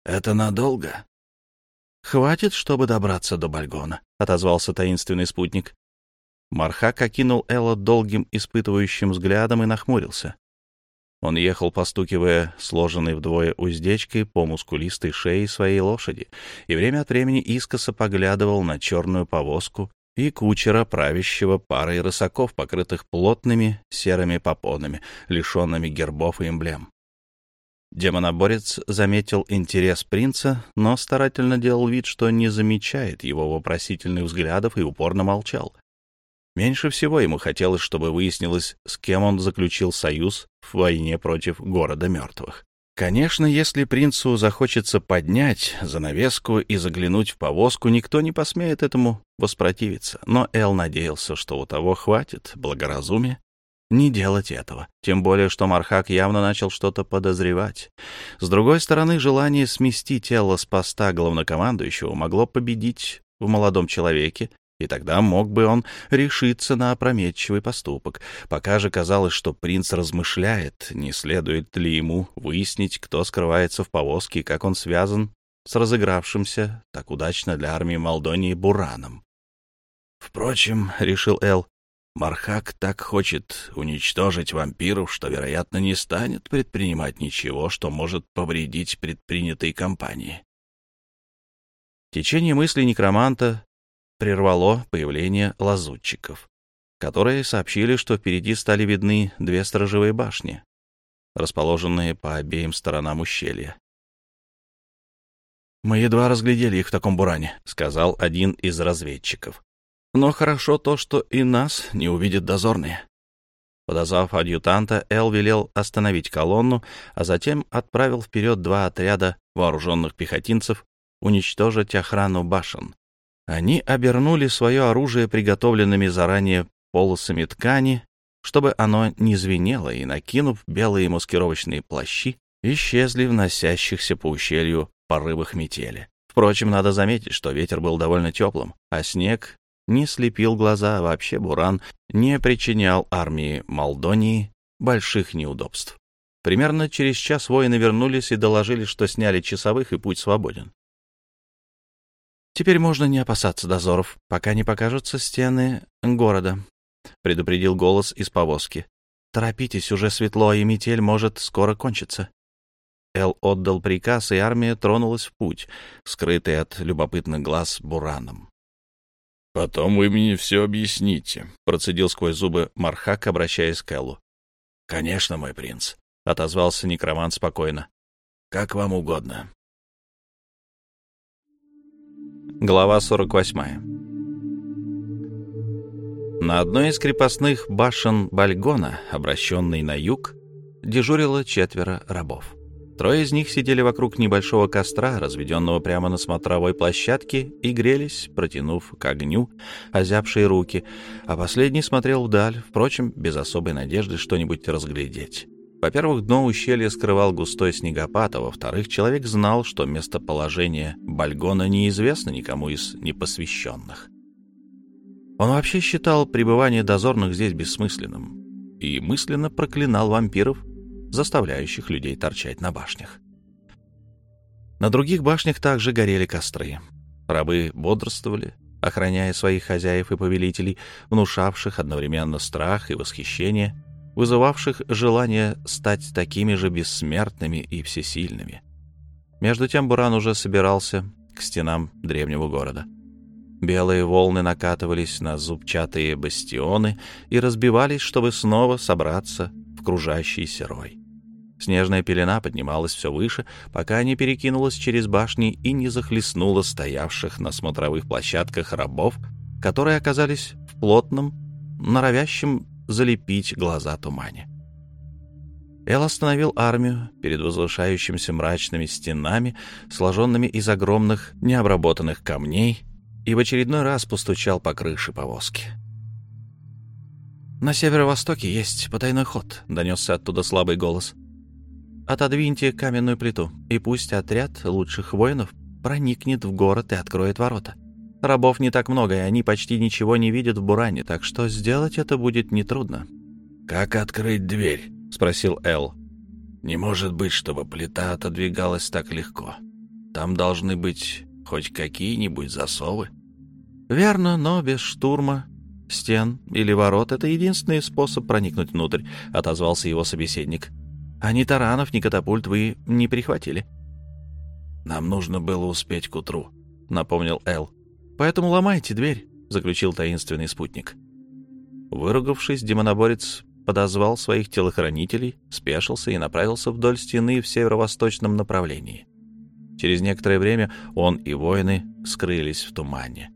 Это надолго? — Хватит, чтобы добраться до Бальгона, — отозвался таинственный спутник. Мархак окинул Элла долгим испытывающим взглядом и нахмурился. Он ехал, постукивая сложенной вдвое уздечкой по мускулистой шее своей лошади, и время от времени искоса поглядывал на черную повозку и кучера, правящего парой рысаков, покрытых плотными серыми попонами, лишенными гербов и эмблем. Демоноборец заметил интерес принца, но старательно делал вид, что не замечает его вопросительных взглядов и упорно молчал. Меньше всего ему хотелось, чтобы выяснилось, с кем он заключил союз в войне против города мертвых. Конечно, если принцу захочется поднять занавеску и заглянуть в повозку, никто не посмеет этому воспротивиться. Но Эл надеялся, что у того хватит благоразумия не делать этого. Тем более, что Мархак явно начал что-то подозревать. С другой стороны, желание смести тело с поста главнокомандующего могло победить в молодом человеке, и тогда мог бы он решиться на опрометчивый поступок. Пока же казалось, что принц размышляет, не следует ли ему выяснить, кто скрывается в повозке и как он связан с разыгравшимся так удачно для армии Молдонии Бураном. Впрочем, — решил Эл, — Мархак так хочет уничтожить вампиров, что, вероятно, не станет предпринимать ничего, что может повредить предпринятой кампании. Течение мыслей некроманта прервало появление лазутчиков, которые сообщили, что впереди стали видны две сторожевые башни, расположенные по обеим сторонам ущелья. «Мы едва разглядели их в таком буране», — сказал один из разведчиков. «Но хорошо то, что и нас не увидят дозорные». Подозвав адъютанта, Эл велел остановить колонну, а затем отправил вперед два отряда вооруженных пехотинцев уничтожить охрану башен. Они обернули свое оружие приготовленными заранее полосами ткани, чтобы оно не звенело, и, накинув белые маскировочные плащи, исчезли в носящихся по ущелью порывах метели. Впрочем, надо заметить, что ветер был довольно теплым, а снег не слепил глаза, а вообще Буран не причинял армии Молдонии больших неудобств. Примерно через час воины вернулись и доложили, что сняли часовых и путь свободен. Теперь можно не опасаться дозоров, пока не покажутся стены города, — предупредил голос из повозки. Торопитесь, уже светло, и метель может скоро кончиться. Эл отдал приказ, и армия тронулась в путь, скрытый от любопытных глаз бураном. — Потом вы мне все объясните, — процедил сквозь зубы Мархак, обращаясь к Эллу. — Конечно, мой принц, — отозвался некромант спокойно. — Как вам угодно. Глава 48 На одной из крепостных башен Бальгона, обращенной на юг, дежурило четверо рабов. Трое из них сидели вокруг небольшого костра, разведенного прямо на смотровой площадке, и грелись, протянув к огню озябшие руки, а последний смотрел вдаль, впрочем, без особой надежды что-нибудь разглядеть. Во-первых, дно ущелья скрывал густой снегопад, а во-вторых, человек знал, что местоположение Бальгона неизвестно никому из непосвященных. Он вообще считал пребывание дозорных здесь бессмысленным и мысленно проклинал вампиров, заставляющих людей торчать на башнях. На других башнях также горели костры. Рабы бодрствовали, охраняя своих хозяев и повелителей, внушавших одновременно страх и восхищение — вызывавших желание стать такими же бессмертными и всесильными. Между тем Буран уже собирался к стенам древнего города. Белые волны накатывались на зубчатые бастионы и разбивались, чтобы снова собраться в кружащийся рой. Снежная пелена поднималась все выше, пока не перекинулась через башни и не захлестнула стоявших на смотровых площадках рабов, которые оказались в плотном, норовящем залепить глаза тумане. Эл остановил армию перед возвышающимися мрачными стенами, сложенными из огромных необработанных камней, и в очередной раз постучал по крыше повозки. «На северо-востоке есть потайной ход», — донесся оттуда слабый голос. «Отодвиньте каменную плиту, и пусть отряд лучших воинов проникнет в город и откроет ворота. Рабов не так много, и они почти ничего не видят в Буране, так что сделать это будет нетрудно. «Как открыть дверь?» — спросил Эл. «Не может быть, чтобы плита отодвигалась так легко. Там должны быть хоть какие-нибудь засовы». «Верно, но без штурма, стен или ворот — это единственный способ проникнуть внутрь», — отозвался его собеседник. «А ни таранов, ни катапульт вы не прихватили». «Нам нужно было успеть к утру», — напомнил Эл. Поэтому ломайте дверь, — заключил таинственный спутник. Выругавшись, демоноборец подозвал своих телохранителей, спешился и направился вдоль стены в северо-восточном направлении. Через некоторое время он и воины скрылись в тумане.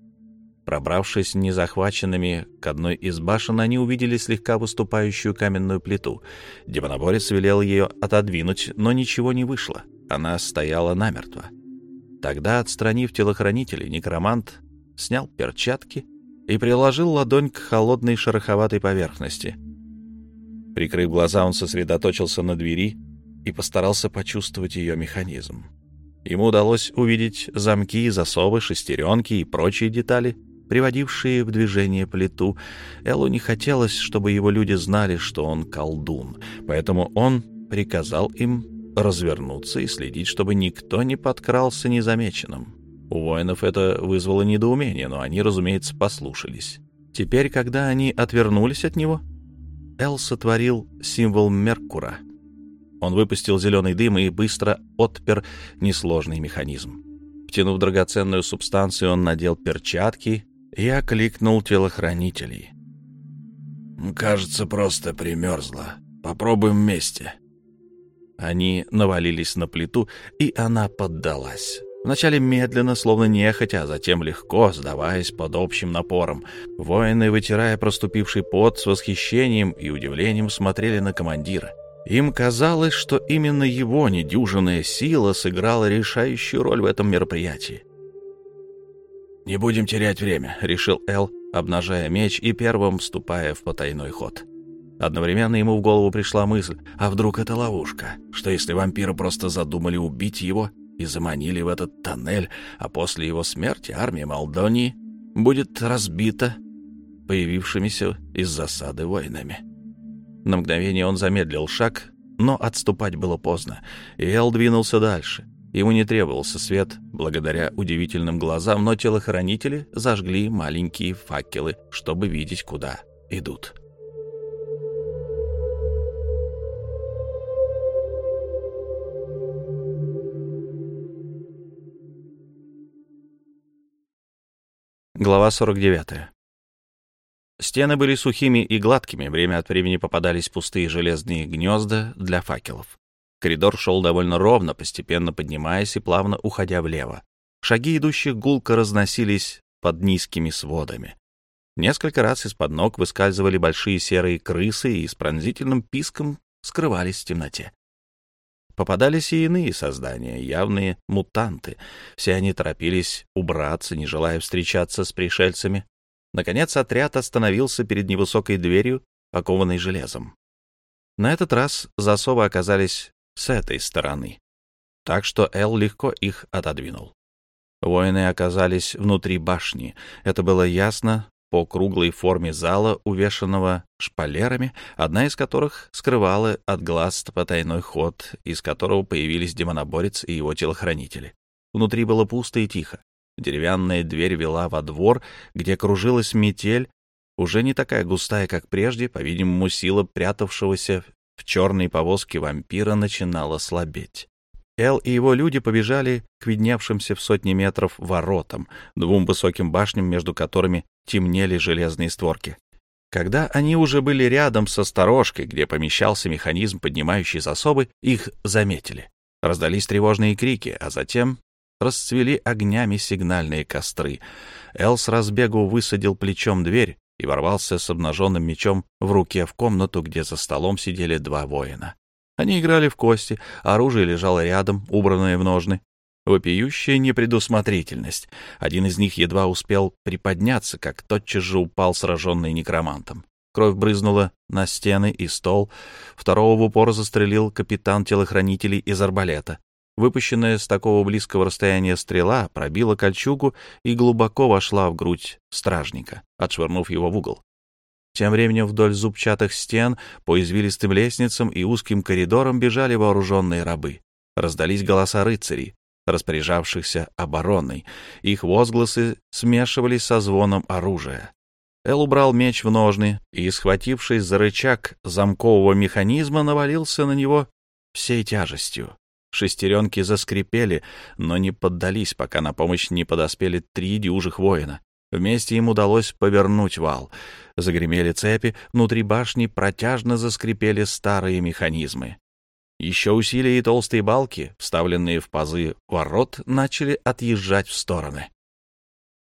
Пробравшись незахваченными к одной из башен, они увидели слегка выступающую каменную плиту. Демоноборец велел ее отодвинуть, но ничего не вышло. Она стояла намертво. Тогда, отстранив телохранителей, некромант снял перчатки и приложил ладонь к холодной шероховатой поверхности. Прикрыв глаза, он сосредоточился на двери и постарался почувствовать ее механизм. Ему удалось увидеть замки, засовы, шестеренки и прочие детали — приводившие в движение плиту. Эллу не хотелось, чтобы его люди знали, что он колдун, поэтому он приказал им развернуться и следить, чтобы никто не подкрался незамеченным. У воинов это вызвало недоумение, но они, разумеется, послушались. Теперь, когда они отвернулись от него, Эл сотворил символ Меркура. Он выпустил зеленый дым и быстро отпер несложный механизм. Втянув драгоценную субстанцию, он надел перчатки я кликнул телохранителей. «Кажется, просто примерзла. Попробуем вместе». Они навалились на плиту, и она поддалась. Вначале медленно, словно нехотя, а затем легко, сдаваясь под общим напором. Воины, вытирая проступивший пот, с восхищением и удивлением смотрели на командира. Им казалось, что именно его недюжинная сила сыграла решающую роль в этом мероприятии. «Не будем терять время», — решил Эл, обнажая меч и первым вступая в потайной ход. Одновременно ему в голову пришла мысль, а вдруг это ловушка? Что если вампиры просто задумали убить его и заманили в этот тоннель, а после его смерти армия Молдонии будет разбита появившимися из засады воинами? На мгновение он замедлил шаг, но отступать было поздно, и Эл двинулся дальше — Ему не требовался свет, благодаря удивительным глазам, но телохранители зажгли маленькие факелы, чтобы видеть, куда идут. Глава 49. Стены были сухими и гладкими, время от времени попадались пустые железные гнезда для факелов. Коридор шел довольно ровно, постепенно поднимаясь и плавно уходя влево. Шаги идущих гулко разносились под низкими сводами. Несколько раз из-под ног выскальзывали большие серые крысы и с пронзительным писком скрывались в темноте. Попадались и иные создания, явные мутанты. Все они торопились убраться, не желая встречаться с пришельцами. Наконец отряд остановился перед невысокой дверью, окованной железом. На этот раз засовы оказались с этой стороны. Так что Эл легко их отодвинул. Воины оказались внутри башни. Это было ясно по круглой форме зала, увешанного шпалерами, одна из которых скрывала от глаз потайной ход, из которого появились демоноборец и его телохранители. Внутри было пусто и тихо. Деревянная дверь вела во двор, где кружилась метель, уже не такая густая, как прежде, по-видимому, сила прятавшегося в черной повозке вампира начинало слабеть. Эл и его люди побежали к видневшимся в сотни метров воротам, двум высоким башням, между которыми темнели железные створки. Когда они уже были рядом со сторожкой, где помещался механизм, поднимающий засобы, их заметили. Раздались тревожные крики, а затем расцвели огнями сигнальные костры. Эл с разбегу высадил плечом дверь, и ворвался с обнаженным мечом в руке в комнату, где за столом сидели два воина. Они играли в кости, оружие лежало рядом, убранное в ножны. Вопиющая непредусмотрительность. Один из них едва успел приподняться, как тотчас же упал сраженный некромантом. Кровь брызнула на стены и стол. Второго в упор застрелил капитан телохранителей из арбалета. Выпущенная с такого близкого расстояния стрела пробила кольчугу и глубоко вошла в грудь стражника, отшвырнув его в угол. Тем временем вдоль зубчатых стен по извилистым лестницам и узким коридорам бежали вооруженные рабы. Раздались голоса рыцарей, распоряжавшихся обороной. Их возгласы смешивались со звоном оружия. Эл убрал меч в ножны и, схватившись за рычаг замкового механизма, навалился на него всей тяжестью. Шестеренки заскрипели, но не поддались, пока на помощь не подоспели три дюжих воина. Вместе им удалось повернуть вал. Загремели цепи, внутри башни протяжно заскрипели старые механизмы. Еще усилия и толстые балки, вставленные в пазы ворот, начали отъезжать в стороны.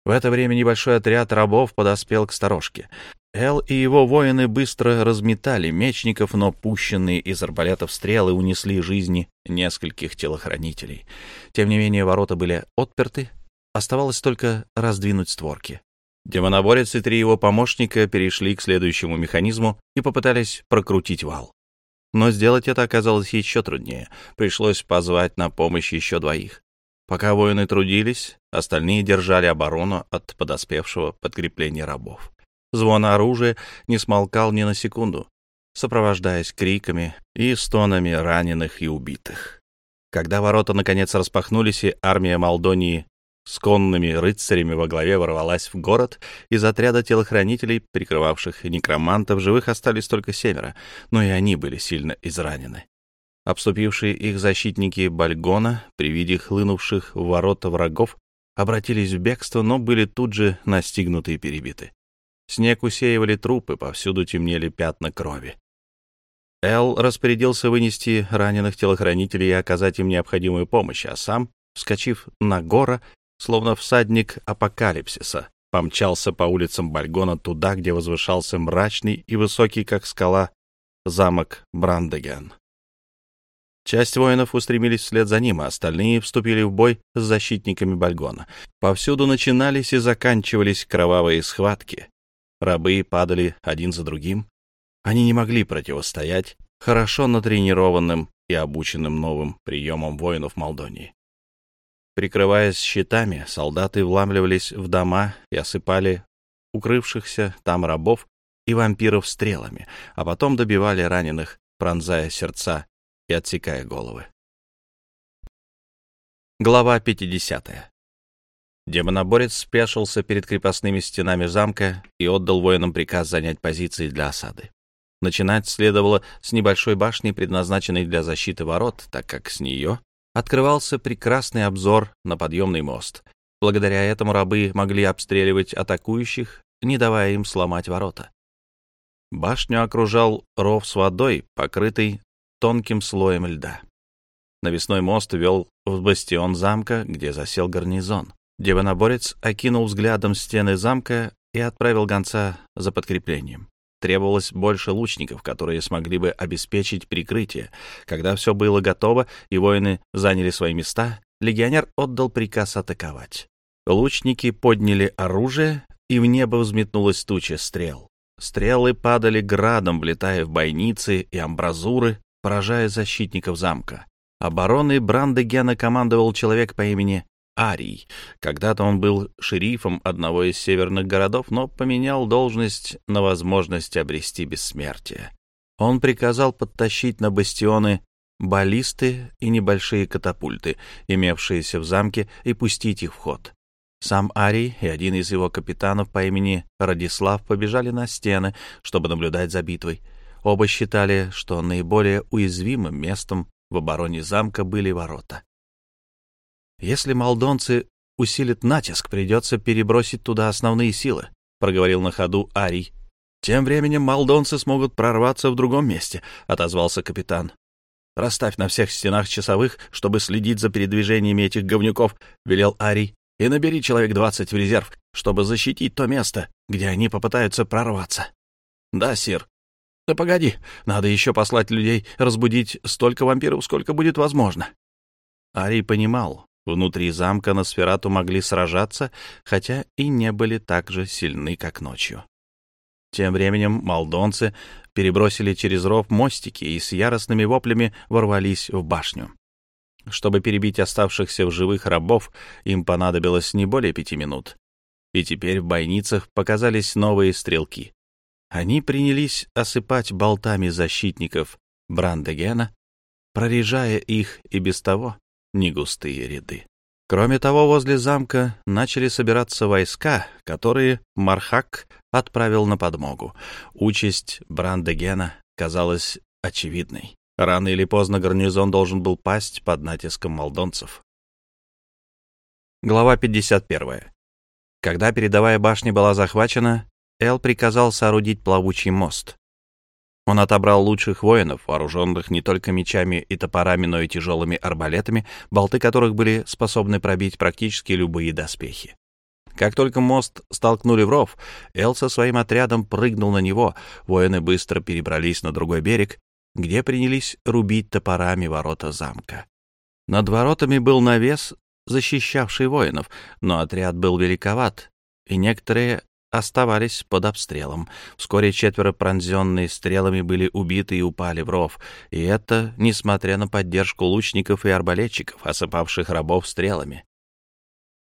В это время небольшой отряд рабов подоспел к сторожке. Эл и его воины быстро разметали мечников, но пущенные из арбалетов стрелы унесли жизни нескольких телохранителей. Тем не менее, ворота были отперты, оставалось только раздвинуть створки. Демоноборец и три его помощника перешли к следующему механизму и попытались прокрутить вал. Но сделать это оказалось еще труднее. Пришлось позвать на помощь еще двоих. Пока воины трудились, остальные держали оборону от подоспевшего подкрепления рабов. Звон оружия не смолкал ни на секунду, сопровождаясь криками и стонами раненых и убитых. Когда ворота наконец распахнулись, и армия Молдонии с конными рыцарями во главе ворвалась в город, из отряда телохранителей, прикрывавших некромантов, живых остались только семеро, но и они были сильно изранены. Обступившие их защитники Бальгона, при виде хлынувших в ворота врагов, обратились в бегство, но были тут же настигнуты и перебиты. Снег усеивали трупы, повсюду темнели пятна крови. Эл распорядился вынести раненых телохранителей и оказать им необходимую помощь, а сам, вскочив на гора, словно всадник апокалипсиса, помчался по улицам Бальгона туда, где возвышался мрачный и высокий, как скала, замок Брандеген. Часть воинов устремились вслед за ним, а остальные вступили в бой с защитниками Бальгона. Повсюду начинались и заканчивались кровавые схватки. Рабы падали один за другим. Они не могли противостоять хорошо натренированным и обученным новым приемам воинов Молдонии. Прикрываясь щитами, солдаты вламливались в дома и осыпали укрывшихся там рабов и вампиров стрелами, а потом добивали раненых, пронзая сердца и отсекая головы. Глава 50. Демоноборец спешился перед крепостными стенами замка и отдал воинам приказ занять позиции для осады. Начинать следовало с небольшой башни, предназначенной для защиты ворот, так как с нее открывался прекрасный обзор на подъемный мост. Благодаря этому рабы могли обстреливать атакующих, не давая им сломать ворота. Башню окружал ров с водой, покрытый тонким слоем льда. Навесной мост вел в бастион замка, где засел гарнизон. Девоноборец окинул взглядом стены замка и отправил гонца за подкреплением. Требовалось больше лучников, которые смогли бы обеспечить прикрытие. Когда все было готово и воины заняли свои места, легионер отдал приказ атаковать. Лучники подняли оружие, и в небо взметнулась туча стрел. Стрелы падали градом, влетая в бойницы и амбразуры, поражая защитников замка. Обороной Брандегена командовал человек по имени Арий. Когда-то он был шерифом одного из северных городов, но поменял должность на возможность обрести бессмертие. Он приказал подтащить на бастионы баллисты и небольшие катапульты, имевшиеся в замке, и пустить их в ход. Сам Арий и один из его капитанов по имени Радислав побежали на стены, чтобы наблюдать за битвой. Оба считали, что наиболее уязвимым местом в обороне замка были ворота. Если молдонцы усилят натиск, придется перебросить туда основные силы, — проговорил на ходу Арий. — Тем временем молдонцы смогут прорваться в другом месте, — отозвался капитан. — Расставь на всех стенах часовых, чтобы следить за передвижениями этих говнюков, — велел Арий, — и набери человек двадцать в резерв, чтобы защитить то место, где они попытаются прорваться. — Да, сир. — Да погоди, надо еще послать людей разбудить столько вампиров, сколько будет возможно. Арий понимал, Внутри замка на Сферату могли сражаться, хотя и не были так же сильны, как ночью. Тем временем молдонцы перебросили через ров мостики и с яростными воплями ворвались в башню. Чтобы перебить оставшихся в живых рабов, им понадобилось не более пяти минут. И теперь в бойницах показались новые стрелки. Они принялись осыпать болтами защитников Брандегена, прорежая их и без того негустые ряды. Кроме того, возле замка начали собираться войска, которые Мархак отправил на подмогу. Участь Брандегена казалась очевидной. Рано или поздно гарнизон должен был пасть под натиском молдонцев. Глава 51. Когда передовая башня была захвачена, Эл приказал соорудить плавучий мост. Он отобрал лучших воинов, вооруженных не только мечами и топорами, но и тяжелыми арбалетами, болты которых были способны пробить практически любые доспехи. Как только мост столкнули в ров, Эл со своим отрядом прыгнул на него. Воины быстро перебрались на другой берег, где принялись рубить топорами ворота замка. Над воротами был навес, защищавший воинов, но отряд был великоват, и некоторые оставались под обстрелом. Вскоре четверо, пронзенные стрелами, были убиты и упали в ров, и это несмотря на поддержку лучников и арбалетчиков, осыпавших рабов стрелами.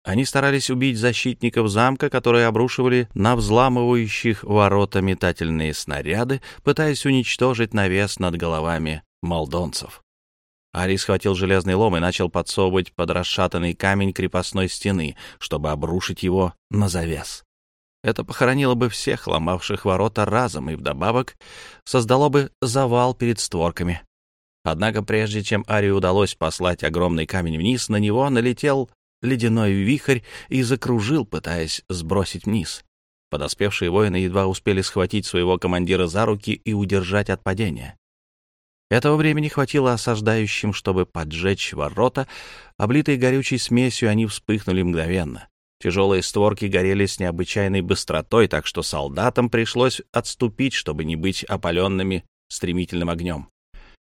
Они старались убить защитников замка, которые обрушивали на взламывающих ворота метательные снаряды, пытаясь уничтожить навес над головами молдонцев. Ари схватил железный лом и начал подсовывать под расшатанный камень крепостной стены, чтобы обрушить его на завес. Это похоронило бы всех ломавших ворота разом и вдобавок создало бы завал перед створками. Однако прежде чем Ари удалось послать огромный камень вниз, на него налетел ледяной вихрь и закружил, пытаясь сбросить вниз. Подоспевшие воины едва успели схватить своего командира за руки и удержать от падения. Этого времени хватило осаждающим, чтобы поджечь ворота. Облитые горючей смесью, они вспыхнули мгновенно. Тяжелые створки горели с необычайной быстротой, так что солдатам пришлось отступить, чтобы не быть опаленными стремительным огнем.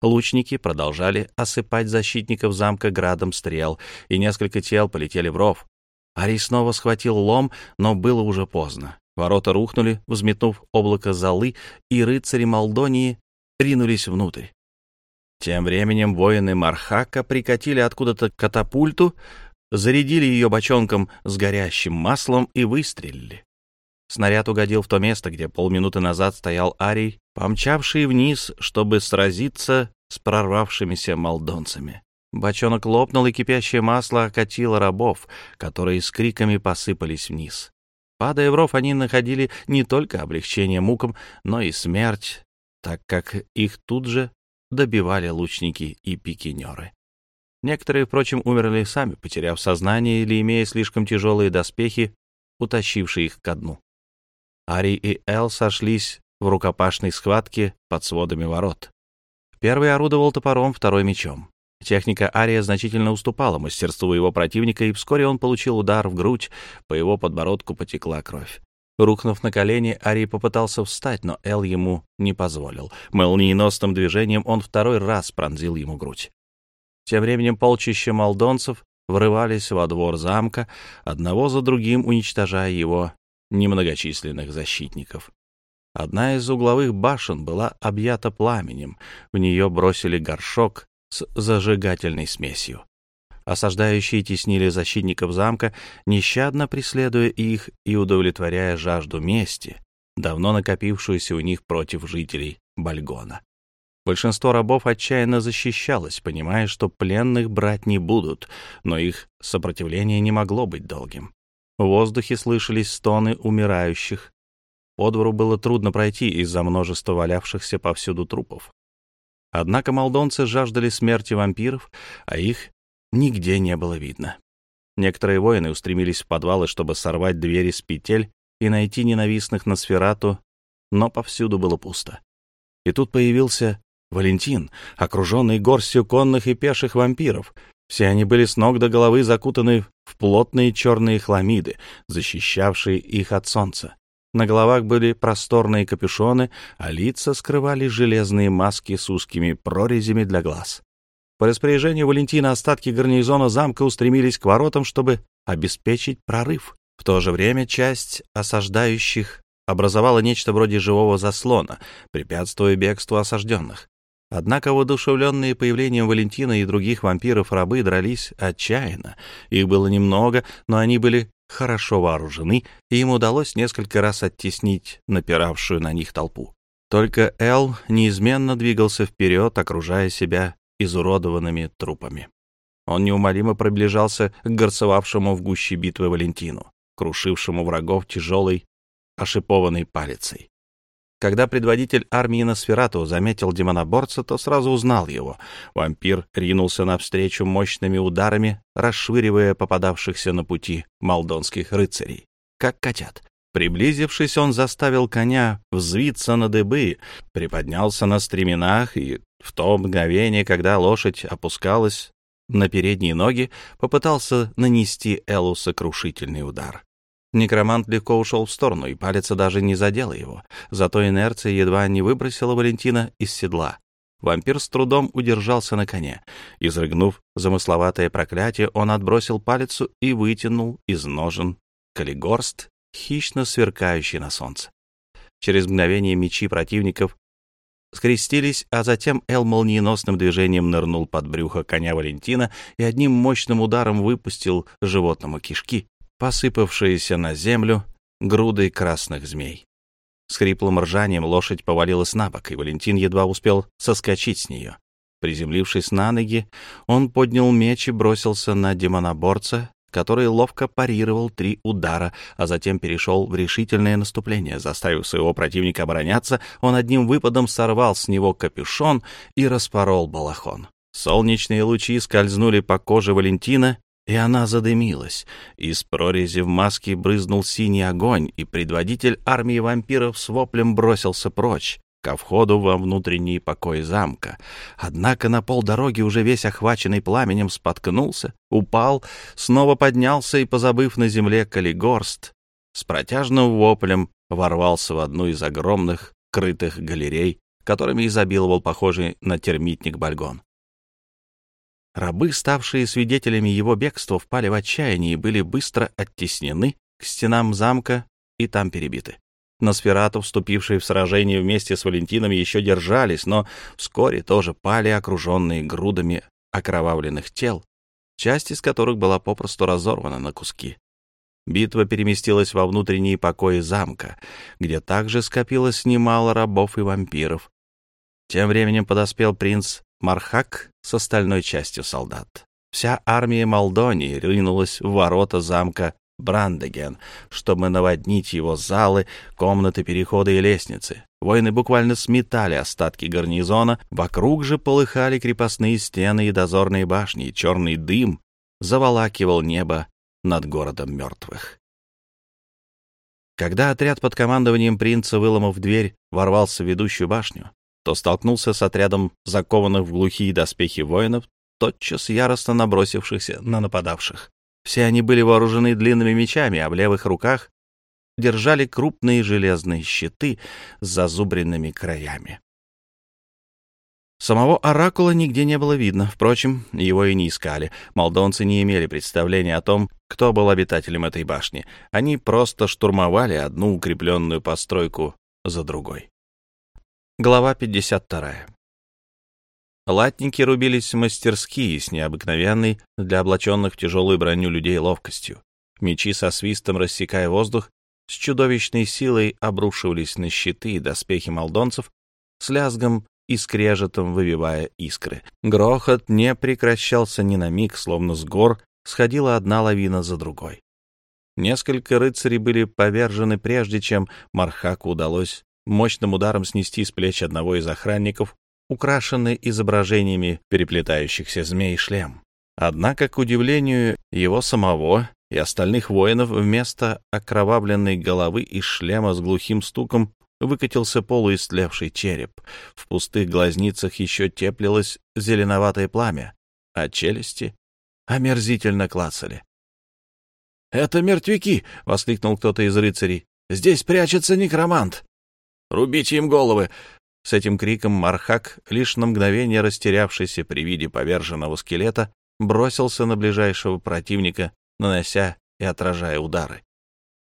Лучники продолжали осыпать защитников замка градом стрел, и несколько тел полетели в ров. Арий снова схватил лом, но было уже поздно. Ворота рухнули, взметнув облако золы, и рыцари Молдонии ринулись внутрь. Тем временем воины Мархака прикатили откуда-то катапульту, зарядили ее бочонком с горящим маслом и выстрелили. Снаряд угодил в то место, где полминуты назад стоял Арий, помчавший вниз, чтобы сразиться с прорвавшимися молдонцами. Бочонок лопнул, и кипящее масло окатило рабов, которые с криками посыпались вниз. Падая в ров, они находили не только облегчение мукам, но и смерть, так как их тут же добивали лучники и пикинеры. Некоторые, впрочем, умерли сами, потеряв сознание или имея слишком тяжелые доспехи, утащившие их ко дну. Ари и Эл сошлись в рукопашной схватке под сводами ворот. Первый орудовал топором, второй — мечом. Техника Ария значительно уступала мастерству его противника, и вскоре он получил удар в грудь, по его подбородку потекла кровь. Рухнув на колени, Арий попытался встать, но Эл ему не позволил. Молниеносным движением он второй раз пронзил ему грудь. Тем временем полчища молдонцев врывались во двор замка, одного за другим уничтожая его немногочисленных защитников. Одна из угловых башен была объята пламенем, в нее бросили горшок с зажигательной смесью. Осаждающие теснили защитников замка, нещадно преследуя их и удовлетворяя жажду мести, давно накопившуюся у них против жителей Бальгона. Большинство рабов отчаянно защищалось, понимая, что пленных брать не будут, но их сопротивление не могло быть долгим. В воздухе слышались стоны умирающих. По двору было трудно пройти из-за множества валявшихся повсюду трупов. Однако молдонцы жаждали смерти вампиров, а их нигде не было видно. Некоторые воины устремились в подвалы, чтобы сорвать двери с петель и найти ненавистных на сферату, но повсюду было пусто. И тут появился Валентин, окруженный горстью конных и пеших вампиров. Все они были с ног до головы закутаны в плотные черные хламиды, защищавшие их от солнца. На головах были просторные капюшоны, а лица скрывали железные маски с узкими прорезями для глаз. По распоряжению Валентина остатки гарнизона замка устремились к воротам, чтобы обеспечить прорыв. В то же время часть осаждающих образовала нечто вроде живого заслона, препятствуя бегству осажденных. Однако воодушевленные появлением Валентина и других вампиров рабы дрались отчаянно. Их было немного, но они были хорошо вооружены, и им удалось несколько раз оттеснить напиравшую на них толпу. Только Эл неизменно двигался вперед, окружая себя изуродованными трупами. Он неумолимо приближался к горцевавшему в гуще битвы Валентину, крушившему врагов тяжелой ошипованной палицей. Когда предводитель армии Носферату заметил демоноборца, то сразу узнал его. Вампир ринулся навстречу мощными ударами, расшвыривая попадавшихся на пути молдонских рыцарей, как котят. Приблизившись, он заставил коня взвиться на дыбы, приподнялся на стременах и в то мгновение, когда лошадь опускалась на передние ноги, попытался нанести Элу сокрушительный удар. Некромант легко ушел в сторону, и палец даже не задела его. Зато инерция едва не выбросила Валентина из седла. Вампир с трудом удержался на коне. Изрыгнув замысловатое проклятие, он отбросил палицу и вытянул из ножен калигорст, хищно сверкающий на солнце. Через мгновение мечи противников скрестились, а затем Эл молниеносным движением нырнул под брюхо коня Валентина и одним мощным ударом выпустил животному кишки, посыпавшиеся на землю грудой красных змей. С хриплым ржанием лошадь повалилась на бок, и Валентин едва успел соскочить с нее. Приземлившись на ноги, он поднял меч и бросился на демоноборца, который ловко парировал три удара, а затем перешел в решительное наступление. Заставив своего противника обороняться, он одним выпадом сорвал с него капюшон и распорол балахон. Солнечные лучи скользнули по коже Валентина, и она задымилась. Из прорези в маске брызнул синий огонь, и предводитель армии вампиров с воплем бросился прочь ко входу во внутренний покой замка. Однако на полдороги, уже весь охваченный пламенем, споткнулся, упал, снова поднялся и, позабыв на земле калигорст, с протяжным воплем ворвался в одну из огромных крытых галерей, которыми изобиловал похожий на термитник Бальгон. Рабы, ставшие свидетелями его бегства, впали в отчаяние и были быстро оттеснены к стенам замка и там перебиты. Носферату, вступившие в сражение вместе с Валентином, еще держались, но вскоре тоже пали, окруженные грудами окровавленных тел, часть из которых была попросту разорвана на куски. Битва переместилась во внутренние покои замка, где также скопилось немало рабов и вампиров. Тем временем подоспел принц Мархак с остальной частью солдат. Вся армия Молдонии ринулась в ворота замка Брандеген, чтобы наводнить его залы, комнаты, переходы и лестницы. Воины буквально сметали остатки гарнизона, вокруг же полыхали крепостные стены и дозорные башни, и черный дым заволакивал небо над городом мертвых. Когда отряд под командованием принца, выломав дверь, ворвался в ведущую башню, то столкнулся с отрядом закованных в глухие доспехи воинов, тотчас яростно набросившихся на нападавших. Все они были вооружены длинными мечами, а в левых руках держали крупные железные щиты с зазубренными краями. Самого оракула нигде не было видно, впрочем, его и не искали. Молдонцы не имели представления о том, кто был обитателем этой башни. Они просто штурмовали одну укрепленную постройку за другой. Глава 52. Латники рубились мастерские с необыкновенной для облаченных в тяжелую броню людей ловкостью. Мечи со свистом, рассекая воздух, с чудовищной силой обрушивались на щиты и доспехи молдонцев, с лязгом и скрежетом выбивая искры. Грохот не прекращался ни на миг, словно с гор сходила одна лавина за другой. Несколько рыцарей были повержены, прежде чем Мархаку удалось мощным ударом снести с плеч одного из охранников украшенный изображениями переплетающихся змей шлем. Однако, к удивлению его самого и остальных воинов, вместо окровавленной головы из шлема с глухим стуком выкатился полуистлевший череп. В пустых глазницах еще теплилось зеленоватое пламя, а челюсти омерзительно клацали. — Это мертвяки! — воскликнул кто-то из рыцарей. — Здесь прячется некромант! — Рубите им головы! С этим криком Мархак, лишь на мгновение растерявшийся при виде поверженного скелета, бросился на ближайшего противника, нанося и отражая удары.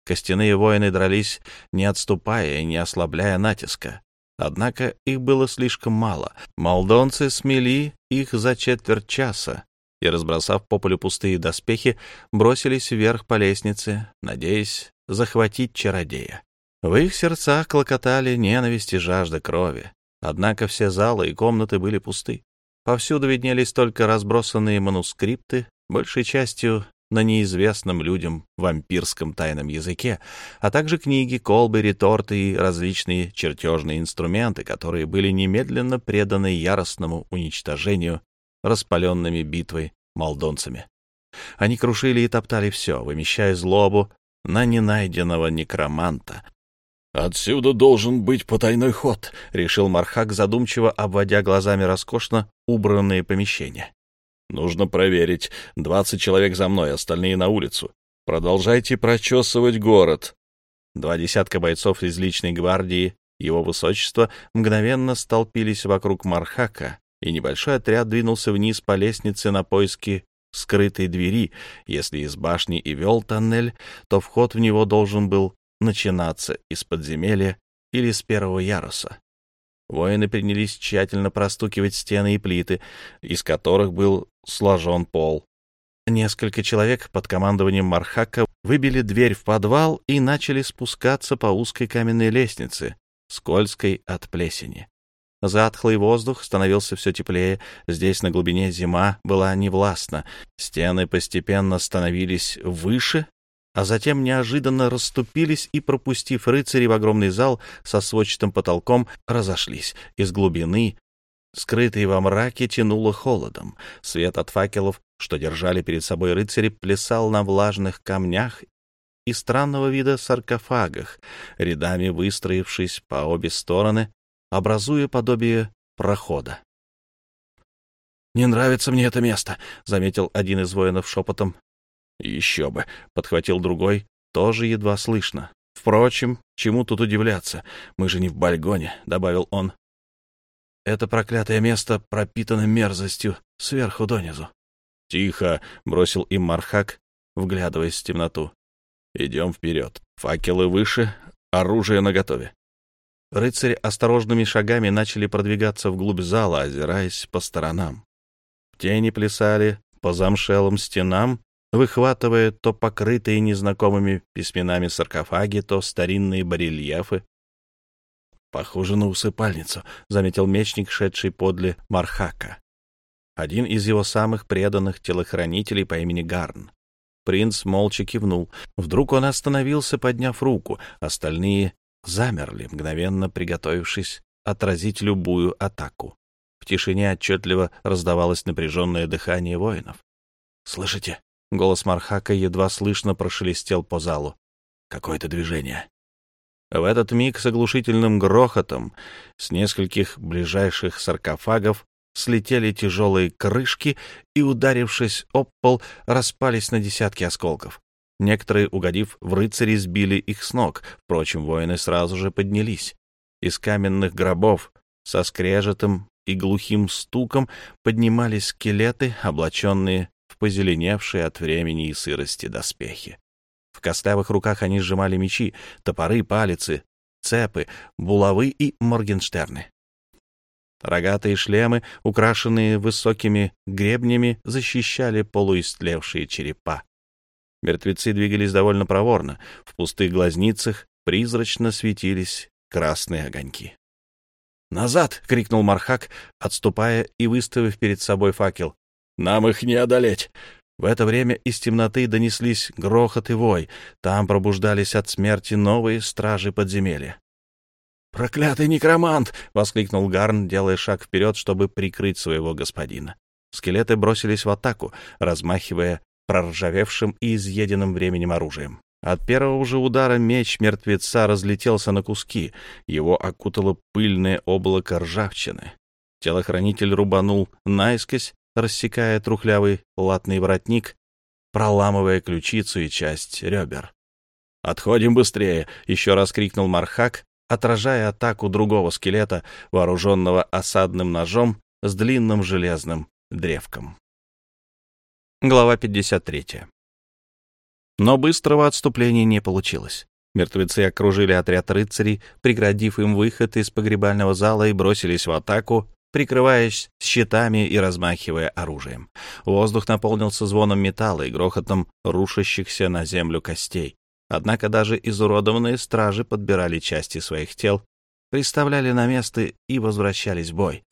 Костяные воины дрались, не отступая и не ослабляя натиска. Однако их было слишком мало. Молдонцы смели их за четверть часа и, разбросав по полю пустые доспехи, бросились вверх по лестнице, надеясь захватить чародея. В их сердцах клокотали ненависть и жажда крови. Однако все залы и комнаты были пусты. Повсюду виднелись только разбросанные манускрипты, большей частью на неизвестном людям вампирском тайном языке, а также книги, колбы, реторты и различные чертежные инструменты, которые были немедленно преданы яростному уничтожению распаленными битвой молдонцами. Они крушили и топтали все, вымещая злобу на ненайденного некроманта, «Отсюда должен быть потайной ход», — решил Мархак, задумчиво обводя глазами роскошно убранные помещения. «Нужно проверить. Двадцать человек за мной, остальные на улицу. Продолжайте прочесывать город. Два десятка бойцов из личной гвардии его высочества мгновенно столпились вокруг Мархака, и небольшой отряд двинулся вниз по лестнице на поиски скрытой двери. Если из башни и вел тоннель, то вход в него должен был начинаться из подземелья или с первого яруса. Воины принялись тщательно простукивать стены и плиты, из которых был сложен пол. Несколько человек под командованием Мархака выбили дверь в подвал и начали спускаться по узкой каменной лестнице, скользкой от плесени. Затхлый воздух становился все теплее, здесь на глубине зима была невластна, стены постепенно становились выше, а затем неожиданно расступились и, пропустив рыцарей в огромный зал со сводчатым потолком, разошлись. Из глубины, скрытой во мраке, тянуло холодом. Свет от факелов, что держали перед собой рыцари, плясал на влажных камнях и странного вида саркофагах, рядами выстроившись по обе стороны, образуя подобие прохода. «Не нравится мне это место», — заметил один из воинов шепотом. «Еще бы», — подхватил другой, тоже едва слышно. «Впрочем, чему тут удивляться? Мы же не в Бальгоне», — добавил он. «Это проклятое место пропитано мерзостью сверху донизу». «Тихо», — бросил им Мархак, вглядываясь в темноту. «Идем вперед. Факелы выше, оружие наготове». Рыцари осторожными шагами начали продвигаться вглубь зала, озираясь по сторонам. Тени плясали по замшелым стенам, выхватывая то покрытые незнакомыми письменами саркофаги, то старинные барельефы. «Похоже на усыпальницу», — заметил мечник, шедший подле Мархака. Один из его самых преданных телохранителей по имени Гарн. Принц молча кивнул. Вдруг он остановился, подняв руку. Остальные замерли, мгновенно приготовившись отразить любую атаку. В тишине отчетливо раздавалось напряженное дыхание воинов. «Слышите?» Голос Мархака едва слышно прошелестел по залу. Какое-то движение. В этот миг с оглушительным грохотом с нескольких ближайших саркофагов слетели тяжелые крышки и, ударившись об пол, распались на десятки осколков. Некоторые, угодив в рыцари, сбили их с ног. Впрочем, воины сразу же поднялись. Из каменных гробов со скрежетом и глухим стуком поднимались скелеты, облаченные в позеленевшие от времени и сырости доспехи. В костлявых руках они сжимали мечи, топоры, палицы, цепы, булавы и моргенштерны. Рогатые шлемы, украшенные высокими гребнями, защищали полуистлевшие черепа. Мертвецы двигались довольно проворно. В пустых глазницах призрачно светились красные огоньки. «Назад!» — крикнул Мархак, отступая и выставив перед собой факел. Нам их не одолеть. В это время из темноты донеслись грохот и вой. Там пробуждались от смерти новые стражи подземелья. «Проклятый некромант!» — воскликнул Гарн, делая шаг вперед, чтобы прикрыть своего господина. Скелеты бросились в атаку, размахивая проржавевшим и изъеденным временем оружием. От первого же удара меч мертвеца разлетелся на куски, его окутало пыльное облако ржавчины. Телохранитель рубанул наискось, рассекая трухлявый латный воротник, проламывая ключицу и часть ребер. «Отходим быстрее!» — еще раз крикнул Мархак, отражая атаку другого скелета, вооруженного осадным ножом с длинным железным древком. Глава 53. Но быстрого отступления не получилось. Мертвецы окружили отряд рыцарей, преградив им выход из погребального зала и бросились в атаку, прикрываясь щитами и размахивая оружием. Воздух наполнился звоном металла и грохотом рушащихся на землю костей. Однако даже изуродованные стражи подбирали части своих тел, приставляли на место и возвращались в бой.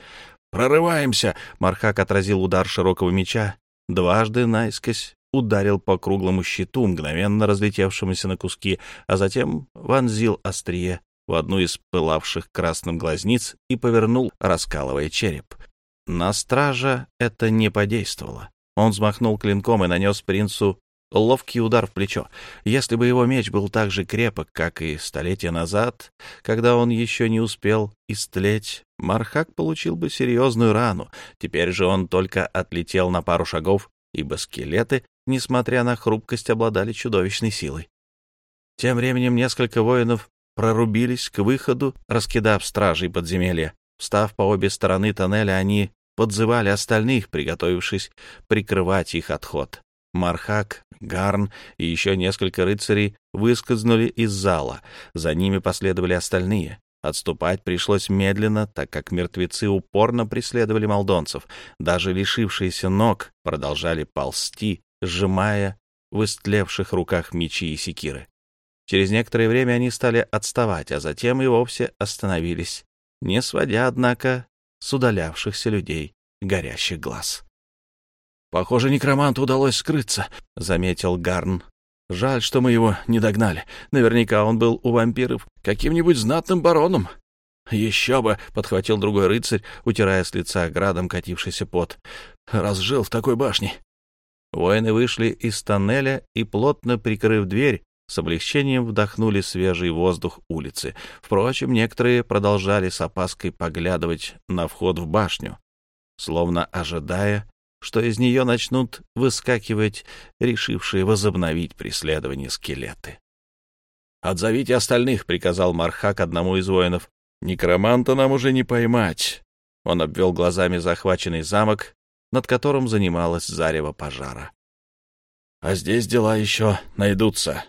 «Прорываемся!» — Мархак отразил удар широкого меча, дважды наискось ударил по круглому щиту, мгновенно разлетевшемуся на куски, а затем вонзил острие в одну из пылавших красным глазниц и повернул, раскалывая череп. На стража это не подействовало. Он взмахнул клинком и нанес принцу ловкий удар в плечо. Если бы его меч был так же крепок, как и столетия назад, когда он еще не успел истлеть, Мархак получил бы серьезную рану. Теперь же он только отлетел на пару шагов ибо скелеты, несмотря на хрупкость, обладали чудовищной силой. Тем временем несколько воинов прорубились к выходу, раскидав стражей подземелья. Встав по обе стороны тоннеля, они подзывали остальных, приготовившись прикрывать их отход. Мархак, Гарн и еще несколько рыцарей выскользнули из зала. За ними последовали остальные. Отступать пришлось медленно, так как мертвецы упорно преследовали молдонцев. Даже лишившиеся ног продолжали ползти, сжимая в истлевших руках мечи и секиры. Через некоторое время они стали отставать, а затем и вовсе остановились, не сводя, однако, с удалявшихся людей горящих глаз. «Похоже, некроманту удалось скрыться», — заметил Гарн. «Жаль, что мы его не догнали. Наверняка он был у вампиров каким-нибудь знатным бароном». «Еще бы!» — подхватил другой рыцарь, утирая с лица градом катившийся пот. «Разжил в такой башне». Воины вышли из тоннеля и, плотно прикрыв дверь, с облегчением вдохнули свежий воздух улицы. Впрочем, некоторые продолжали с опаской поглядывать на вход в башню, словно ожидая, что из нее начнут выскакивать решившие возобновить преследование скелеты. «Отзовите остальных», — приказал Мархак одному из воинов. «Некроманта нам уже не поймать». Он обвел глазами захваченный замок, над которым занималась зарево пожара. «А здесь дела еще найдутся».